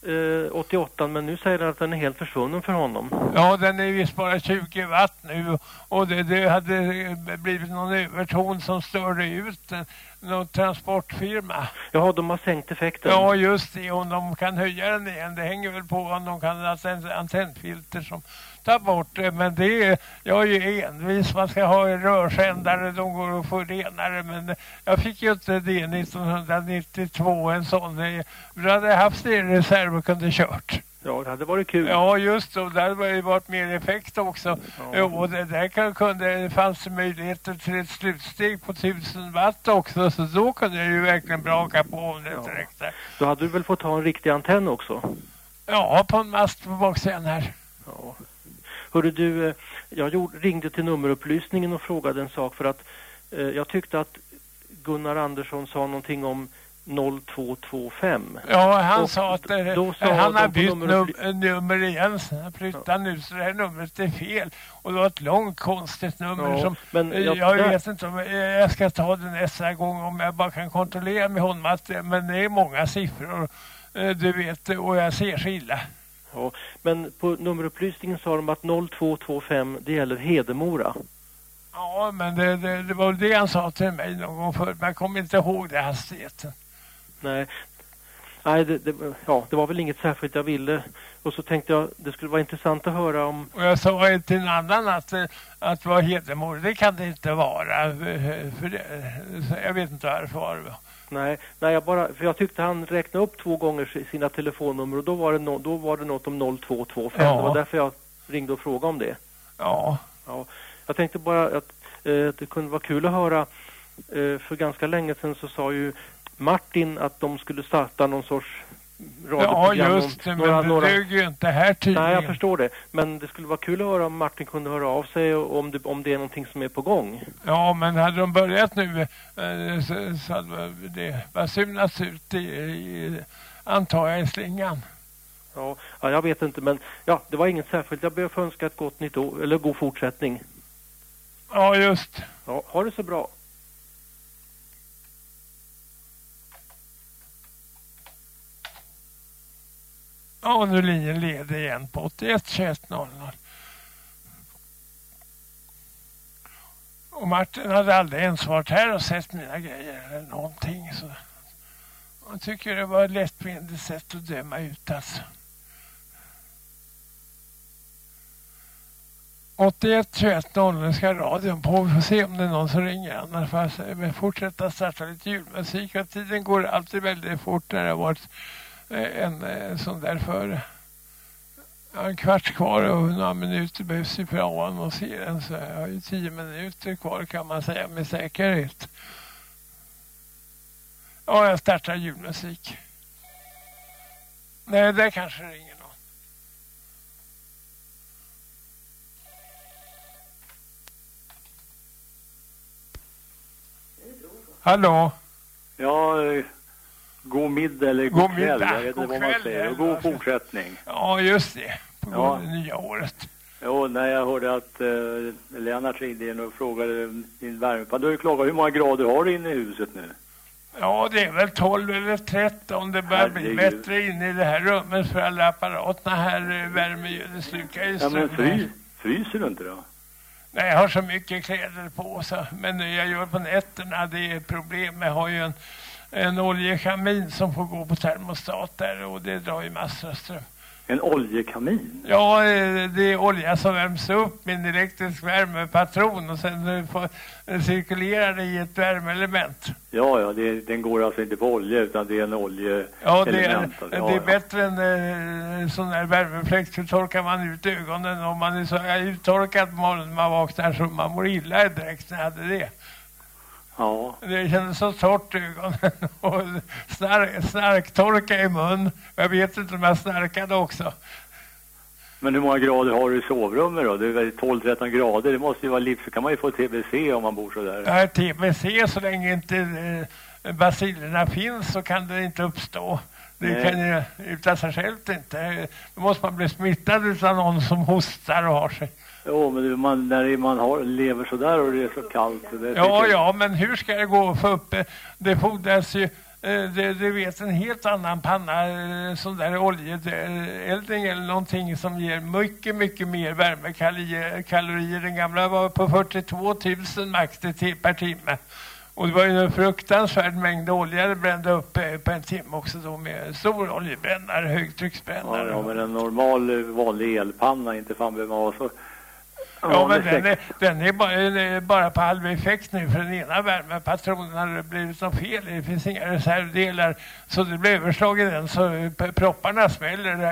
S5: eh, 88 men nu säger han att den är helt försvunnen för honom.
S2: Ja, den är visst bara 20 watt nu och det, det hade eh, blivit någon överton som störde ut en, någon transportfirma.
S5: Jaha, de har sänkt effekten.
S2: Ja, just det. Om de kan höja den igen. Det hänger väl på om de kan ha en antennfilter som tar bort det. Men det är, jag är ju envis. Man ska ha en rörsändare. De går att få renare. Men jag fick ju inte det 1992. En sån. Då hade jag haft det i reserv och kunde kört.
S5: Ja, det hade varit kul.
S2: Ja, just det. Och där har ju varit mer effekt också. Jo, och det där kan- kunde, det fanns det möjligheter till ett slutsteg på 1000 watt också. Så då kunde jag ju verkligen braka på om det inte räckte.
S5: Då hade du väl fått ha en riktig antenn också?
S2: Ja, på en mast på baksidan här.
S5: Ja. Hörru du, eh, jag ringde till nummerupplysningen och frågade en sak för att eh, jag tyckte att Gunnar Andersson sa någonting om 0225.
S2: Ja, han
S5: Och
S2: sa att
S5: d-
S2: eh,
S5: då sa
S2: han har bytt
S5: nummerupply-
S2: num nummer igen. Så han flyttar nu så det här numret är fel. Och det var ett långt konstigt nummer
S5: Ja,
S2: som
S5: men
S2: eh,
S5: jag-
S2: jag, vet inte om eh, jag ska ta det nästa gång om jag bara kan kontrollera med honom att det- men det är många siffror. eh, Du vet, och jag ser så illa.
S5: Ja, men på nummerupplysningen sa de att 0225 det gäller Hedemora.
S2: Ja, men det, det, det var det han sa till mig någon gång förut. Men jag kommer inte ihåg det hastigheten.
S5: Nej, Nej det, det, ja, det var väl inget särskilt jag ville. Och så tänkte jag det skulle vara intressant att höra om...
S2: Och jag sa till en annan att, att vara Hedemora, det kan det inte vara. För det, jag vet inte varför.
S5: Nej, nej jag bara, för jag tyckte han räknade upp två gånger si- sina telefonnummer och då var det, no, då var det något om 0225.
S2: Ja.
S5: Det var därför jag ringde och frågade om det.
S2: Ja.
S5: Ja, jag tänkte bara att eh, det kunde vara kul att höra. Eh, för ganska länge sedan så sa ju Martin att de skulle starta någon sorts
S2: Ja,
S5: radioprogram.
S2: just det,
S5: om
S2: men
S5: några,
S2: det
S5: några...
S2: dög ju inte här tydligen.
S5: Nej, jag förstår det. Men det skulle vara kul att höra om Martin kunde höra av sig och om det, om det är någonting som är på gång.
S2: Ja, men hade de börjat nu eh, så, så hade det basunats ut i, i, antar jag, i slingan.
S5: Ja, ja, jag vet inte, men ja, det var inget särskilt. Jag ber få önska ett gott nytt år, eller god fortsättning.
S2: Ja, just.
S5: Ja, ha det så bra.
S2: Ja, och nu är linjen ledig igen på 81 21 00. Och Martin hade aldrig ens varit här och sett mina grejer eller någonting. Så jag tycker det var ett lättvindigt sätt att döma ut alltså. 81 21 00 ska radion på. Vi får se om det är någon som ringer. Annars får jag fortsätta starta lite julmusik. Och tiden går alltid väldigt fort när det har varit Eh, en, en sån där för... Jag har en kvart kvar och några minuter behövs ju för att annonsera. den. Så jag har ju tio minuter kvar kan man säga med säkerhet. Ja, jag startar julmusik. Nej, där kanske ringer någon. Hallå?
S6: Ja, eh, god middag eller
S2: God
S6: god kväll.
S2: middag,
S6: Jag vet inte vad man säger. Och god fortsättning.
S2: Ja, just det. På
S6: Ja.
S2: det nya året.
S6: Jo, när jag hörde att eh, Lennart ringde in och frågade din värmepanna. Du har ju klagat. Hur många grader har du inne i huset nu?
S2: Ja, det är väl 12 eller 13. Det börjar bli
S6: Herregud.
S2: bättre inne i det här rummet för alla apparaterna här eh, värmer ju, det slukar ju
S6: Ja, men fry, fryser du inte då?
S2: Nej, jag har så mycket kläder på så. Men jag gör på nätterna, det är problem. Jag har ju en, en oljekamin som får gå på termostat där och det drar ju massor av ström.
S6: En oljekamin?
S2: Ja, eh, det är olja som värms upp med en elektrisk värmepatron och sen eh, får, eh, cirkulerar det i ett värmeelement.
S6: Ja, ja, det, den går alltså inte på olja utan det är en olje...
S2: Ja, det är,
S6: alltså.
S2: det
S6: Ja,
S2: är
S6: ja.
S2: bättre än eh, sån här värmefläkt så torkar man ut ögonen. Om man är så uttorkad när man vaknar så man mår illa direkt när jag hade det.
S6: Ja,
S2: Det kändes så torrt i ögonen och snark, snarktorka i mun. Jag vet inte om jag snarkade också.
S6: men hur många grader har du i sovrummet då? Det är väl 12-13 grader, det måste ju vara liv, så kan man ju få TBC om man bor så där.
S2: Har TBC så länge inte eh, bacillerna finns så kan det inte uppstå. Det
S6: Nej.
S2: kan ju utan sig självt inte. Då måste man bli smittad utan någon som hostar och har sig.
S6: Jo, men det- man, när man har, lever så där och det är så kallt. Det
S2: Ja,
S6: tycker-
S2: ja, men hur ska det gå att få upp eh, Det fordras ju, eh, det, du vet, en helt annan panna, eh, sån där oljeeldning eller någonting som ger mycket, mycket mer värmekalorier. Den gamla var på 42 000 max per timme. Och det var ju en fruktansvärd mängd olja det brände upp eh, på en timme också då med stor oljebrännare,
S6: Ja,
S2: högtrycksbrännare.
S6: ja, men en normal eh, vanlig elpanna, inte fan behöver man vara så...
S2: Ja, men den är, den är, bara, bara på halv effekt nu för den ena värmepatronen har det blivit något fel. Det finns inga reservdelar. Så det blir överslag i den så propparna smäller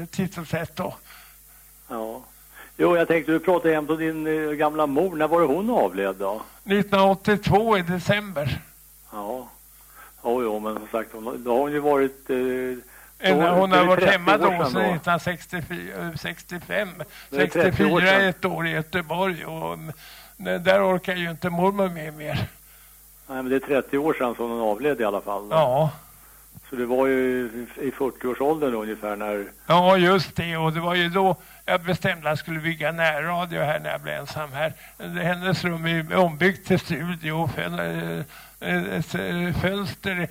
S2: eh, titt och tätt då.
S6: Ja. Jo, jag tänkte du pratade jämt om din eh, gamla mor. När var det hon avled då?
S2: 1982 i december.
S6: Ja. Jo, jo, men som sagt, då har hon ju varit... Eh,
S2: hon
S6: är
S2: har varit
S6: 30
S2: hemma då
S6: sedan
S2: sedan 1965. 65.
S6: Det är 30 år
S2: 64
S6: sedan.
S2: ett år i Göteborg. Och, där orkar ju inte mormor med mer.
S6: Nej, men det är 30 år sedan som hon avled i alla fall. då.
S2: Ja.
S6: Så det var ju i 40-årsåldern ungefär när...
S2: Ja, just det. Och det var ju då jag bestämde att jag skulle bygga närradio här när jag blev ensam här. Hennes rum är ombyggt till studio. Fön, eh, ett eh, fönster, eh,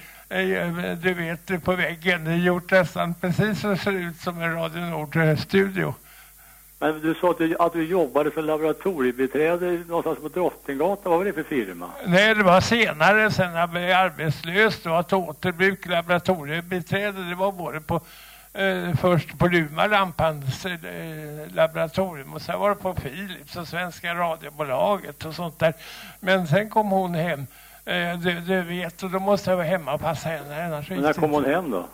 S2: du vet, på väggen. Det är gjort nästan precis så det ser ut som en Radio Nord-studio.
S6: Men du sa att du, att du jobbade som laboratoriebiträde någonstans på Drottninggatan. Vad var det för firma?
S2: Nej, det var senare sen jag blev arbetslös. Det var ett återbruk, laboratoriebiträde. Det var både på eh, först på Luma Lampans eh, laboratorium och sen var det på Philips och Svenska radiobolaget och sånt där. Men sen kom hon hem. Eh, du, du vet, och då måste jag vara hemma och passa henne. Annars
S6: Men när kom hon hem då?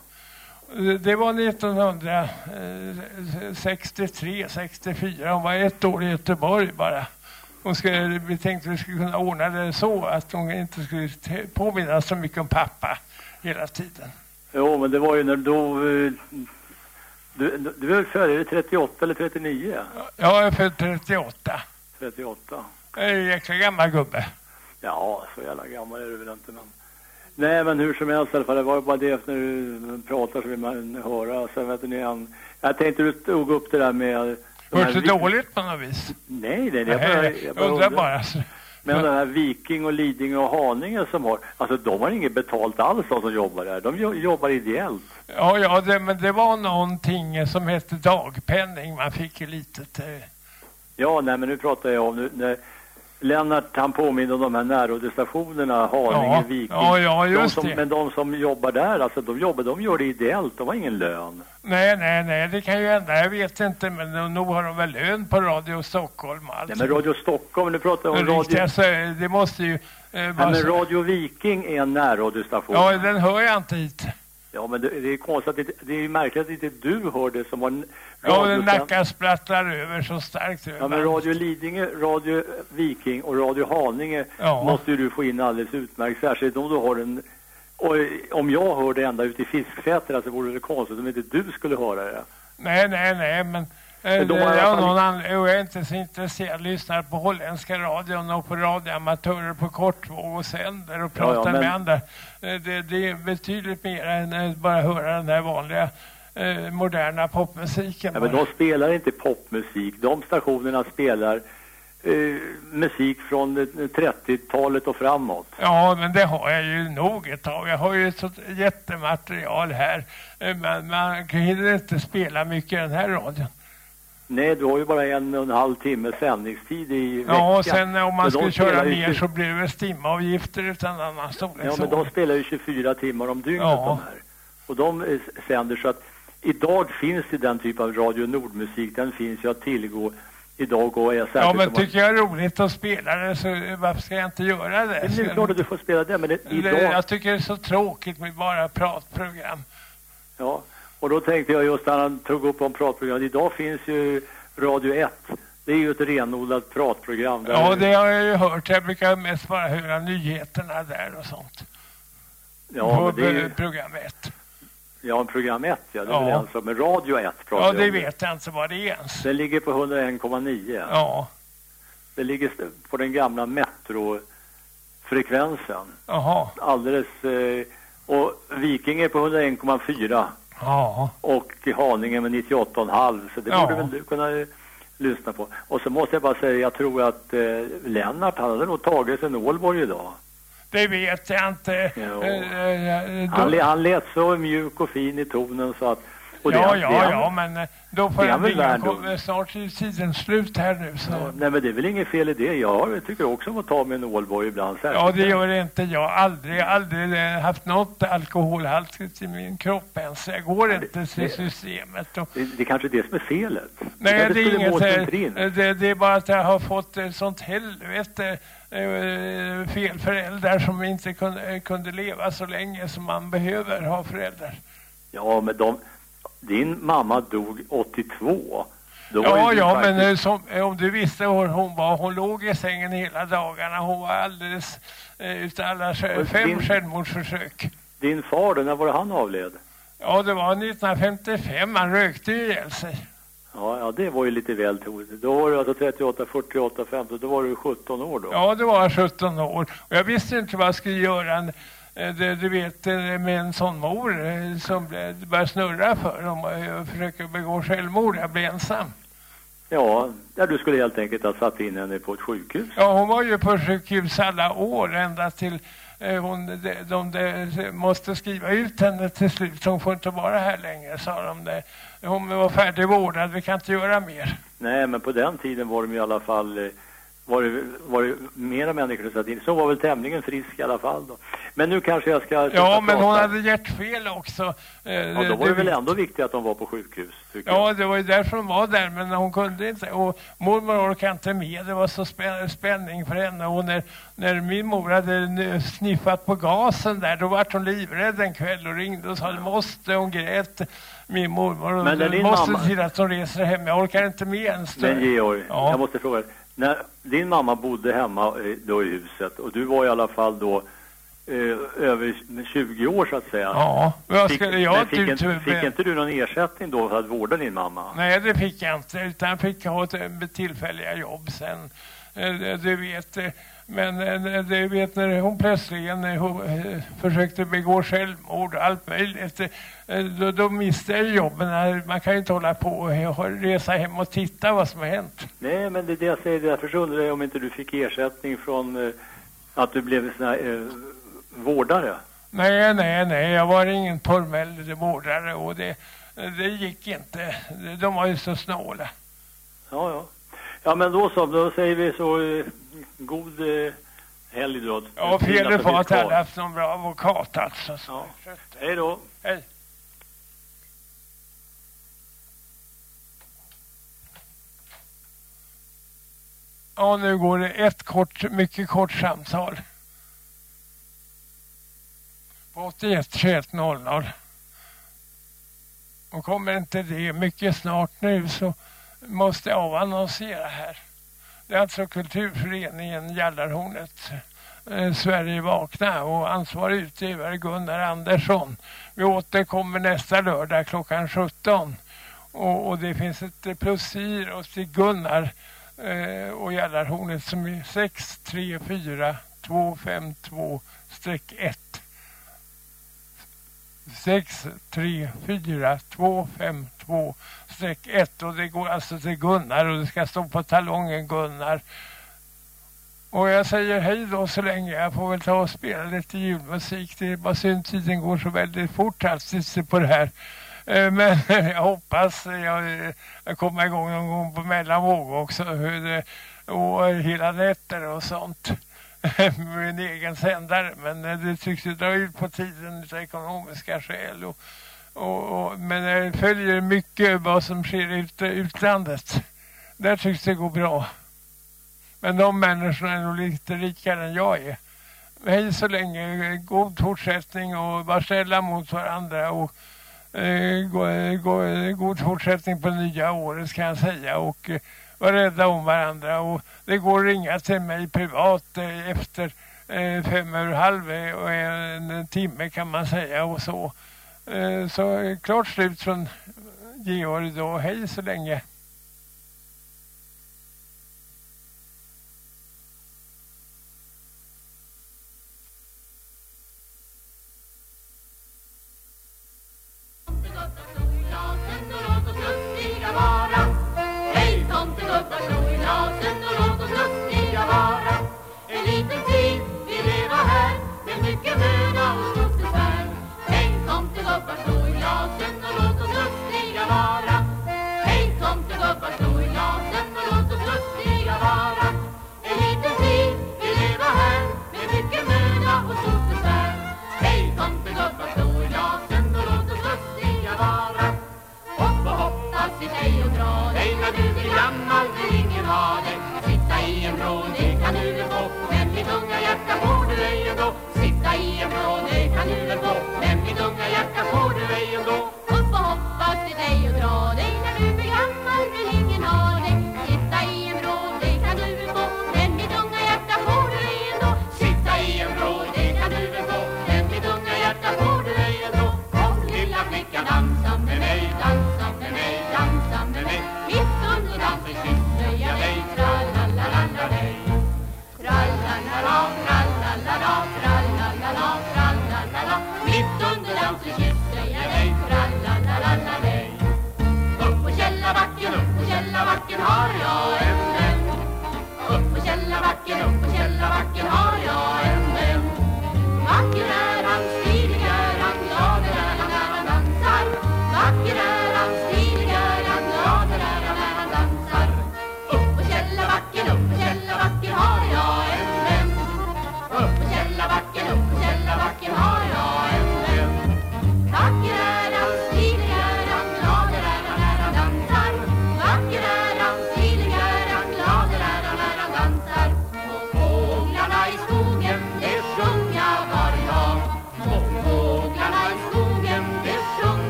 S2: det var 1963, 64. Hon var ett år i Göteborg bara. Hon skulle, vi tänkte vi skulle kunna ordna det så att hon inte skulle påminna så mycket om pappa hela tiden.
S6: Jo, men det var ju när då... eh, Du, du, du är född, är det 38 eller 39?
S2: Jag är född 38.
S6: 38.
S2: Jag är en jäkla gammal gubbe.
S6: Ja, så jävla gammal är du väl inte, men... Nej, men hur som helst fall, det var ju bara det när du pratar så vill man höra. Sen vet ni, han... Jag tänkte du tog upp det där med...
S2: Hörs det dåligt på något vis?
S6: Nej, nej, jag bara,
S2: Nej,
S6: jag
S2: jag undrar bara.
S6: Men den här Viking och Lidingö och Haninge som har, alltså de har inget betalt alls de som jobbar där. De jo- jobbar ideellt.
S2: Ja, ja det, men det var någonting som hette dagpenning. Man fick ju litet... Eh,
S6: Ja, nej men nu pratar jag om nu, när Lennart han påminner om de här närradiostationerna, Haninge,
S2: Ja,
S6: Viking.
S2: ja, ja,
S6: de
S2: just
S6: som,
S2: det.
S6: Men de som jobbar där, alltså de jobbar, de gör det ideellt, de har ingen lön.
S2: nej, nej, nej, det kan ju hända. Jag vet inte, men nog har de väl lön på Radio Stockholm och allt.
S6: Nej men Radio Stockholm, nu pratar jag om Radio...
S2: riktiga, så, det måste ju... Eh,
S6: Nej men Radio Viking är en närradiostation.
S2: Ja, den hör jag inte hit.
S6: Ja, men det, det är konstigt det, det är märkligt att inte du hör det som en
S2: Ja, den nackar sprattlar över så starkt.
S6: Ja, men Radio Lidingö, Radio Viking och Radio Haninge
S2: Ja.
S6: måste ju du få in alldeles utmärkt. Särskilt om du har en... Och om jag hör det ända ut i Fisksätra så vore det konstigt om inte du skulle höra det.
S2: Nej, nej, nej, men... Eh,
S6: Men de har
S2: jag, någon an- jag är inte så intresserad. Lyssnar på holländska radion och på radioamatörer på kortvåg och sänder och
S6: Ja, ja,
S2: pratar
S6: men-
S2: med andra. Eh, Det, det är betydligt mer än att bara höra den här vanliga eh, moderna popmusiken.
S6: Ja, men de spelar inte popmusik. De stationerna spelar eh, musik från eh, 30-talet och framåt.
S2: Ja, men det har jag ju nog ett av. Jag har ju ett sånt jättematerial här. Eh, Men man hinner inte spela mycket i den här radion.
S6: Nej, du har ju bara en och en halv timme sändningstid i veckan.
S2: Ja, och sen om man skulle köra
S6: spelar ju
S2: så blir det stimavgifter utan annan
S6: Ja,
S2: storleksordning.
S6: men de spelar ju 24 timmar om dygnet
S2: Ja.
S6: de här. Och de eh, sänder så att idag finns det den typ av Radio Nordmusik, den finns ju att tillgå idag och är.
S2: Ja, men
S6: om man-
S2: tycker jag är roligt att spela det så varför ska jag inte göra det?
S6: Men nu är klart att du får spela det, men Det- idag...
S2: Jag tycker det är så tråkigt med bara pratprogram.
S6: Ja, och då tänkte jag just när han tog upp om pratprogram. Idag finns ju Radio 1. Det är ju ett renodlat pratprogram. Där
S2: Ja, det har jag ju hört. Jag brukar mest bara höra nyheterna där och sånt.
S6: ja,
S2: på
S6: men det är ju,
S2: program 1.
S6: ja, program 1, ja, det är
S2: Ja.
S6: som, men Radio 1 pratar
S2: Ja, det
S6: om.
S2: vet jag inte vad det är ens.
S6: Den ligger på 101,9.
S2: Ja,
S6: Det ligger på den gamla metrofrekvensen.
S2: jaha.
S6: Alldeles... Eh, och Viking är på 101,4
S2: Ja,
S6: och Haninge med 98,5 så det
S2: Ja.
S6: borde väl du kunna eh, lyssna på. Och så måste jag bara säga, jag tror att eh, Lennart han hade nog tagit sig en Ålborg idag.
S2: det vet jag inte. Eh, eh,
S6: Han,
S2: då-
S6: le- han lät så mjuk och fin i tonen så att... Och det,
S2: Ja,
S6: det,
S2: ja,
S6: det,
S2: ja, men då får
S6: det
S2: jag
S6: väl
S2: Snart är tiden slut här nu. Så.
S6: Ja, nej men det är väl inget fel i det. Jag tycker också om att ta mig en Ålborg ibland.
S2: Ja,
S6: särskilt.
S2: det gör inte jag. Aldrig, aldrig eh, haft något alkoholhaltigt i min kropp ens. Jag går inte till systemet. Och,
S6: Det, det är kanske är det som är felet.
S2: nej,
S6: kanske
S2: det är inget. Eh. Det, det är bara att jag har fått ett sånt helvete eh, fel föräldrar som inte kunde, kunde leva så länge som man behöver ha föräldrar.
S6: Ja, men de... Din mamma dog 82. Då
S2: Ja, ja,
S6: faktiskt-
S2: men eh, som, eh, om du visste hur hon var. Hon låg i sängen hela dagarna. Hon var alldeles eh, utav alla sjö- fem
S6: din-
S2: självmordsförsök.
S6: Din far, när var det han avled?
S2: Ja, det var 1955. Han rökte ju ihjäl sig.
S6: Ja, ja, det var ju lite väl troligt. Då var du alltså 38, 48, 50, då var du 17 år då.
S2: Ja, det var jag 17 år. Och jag visste inte vad jag skulle göra. Eh, det, du vet, eh, med en sån mor eh, som börjar snurra för om jag försöker begå självmord. Jag blir ensam.
S6: Ja, ja, du skulle helt enkelt ha satt in henne på ett sjukhus.
S2: Ja, hon var ju på sjukhus alla år ända till hon, de, de, de måste skriva ut henne till slut. Hon får inte vara här längre, sa de. Det. Hon var färdigvårdad, vi kan inte göra mer.
S6: Nej, men på den tiden var de i alla fall... eh, Var det, var det mera människor som satt in. Så var väl tämligen frisk i alla fall då. Men nu kanske jag ska...
S2: Ja, men hon
S6: prata.
S2: hade hjärtfel också. Eh,
S6: Ja, då var det väl ändå viktigt att de var på sjukhus, tycker jag.
S2: Ja, det var ju därför hon var där, men hon kunde inte. Och mormor orkade inte med. Det var så spä- spänning för henne. Och när, när min mor hade sniffat på gasen där, då var hon livrädd en kväll och ringde och sa det måste. Hon grät, min mormor.
S6: Men
S2: det
S6: din
S2: måste
S6: mamma-
S2: till att hon reser hem. Jag orkar inte med en stund.
S6: Men Georg,
S2: Ja.
S6: jag måste fråga dig. När din mamma bodde hemma eh, då i huset och du var i alla fall då eh, över 20 år så att säga.
S2: Ja,
S6: Fick,
S2: skulle jag
S6: men fick, inte, fick inte du någon ersättning då för att vårda din mamma?
S2: Nej, det fick jag inte. Utan jag fick ha ett eh, tillfälliga jobb sen. Eh, Du vet, men du vet när hon plötsligen hon, försökte begå självmord och allt möjligt. Eh, Då, då miste jag jobben. Man kan ju inte hålla på och eh, resa hem och titta vad som har hänt.
S6: Nej, men det är det jag säger. Därför undrar jag om inte du fick ersättning från eh, att du blev sån här eh, vårdare.
S2: Nej, nej, nej. Jag var ingen formell vårdare och det, det gick inte. De var ju så snåla.
S6: Ja, ja. Ja, men då så. Då säger vi så eh, god eh, helg då.
S2: Ja, att jag hade haft någon bra advokat alltså.
S6: Ja. Hej då.
S2: Hej. Ja, nu går det ett kort, mycket kort samtal. På 81 21 00. Och kommer inte det mycket snart nu så måste jag avannonsera här. Det är alltså Kulturföreningen Jallarhornet eh, Sverige vakna och ansvarig utgivare Gunnar Andersson. Vi återkommer nästa lördag klockan 17. Och, och det finns ett eh, till Gunnar eh, och Jallarhornet som är 634 252-1. 634252-1 och det går alltså till Gunnar och det ska stå på talongen Gunnar. Och jag säger hej då så länge. Jag får väl ta och spela lite julmusik. Det är bara synd tiden går så väldigt fort alltid på det här. Eh, men jag hoppas jag, jag kommer igång någon gång på mellanvåg också. Det, och hela nätter och sånt. Med en egen sändare. Men eh, det tycks ju dra ut på tiden av ekonomiska skäl. Och, och, och, men jag följer mycket vad som sker i utlandet.
S7: Där tycks det gå bra. Men de människorna är nog lite rikare än jag är. Hej så länge, god fortsättning och var snälla mot varandra och Eh, god, fortsättning på nya året ska jag säga och eh, var rädda om varandra och det går att ringa till mig privat eh, efter fem över halv och en timme kan man säga och så. Så klart slut från Georg då. Hej så länge.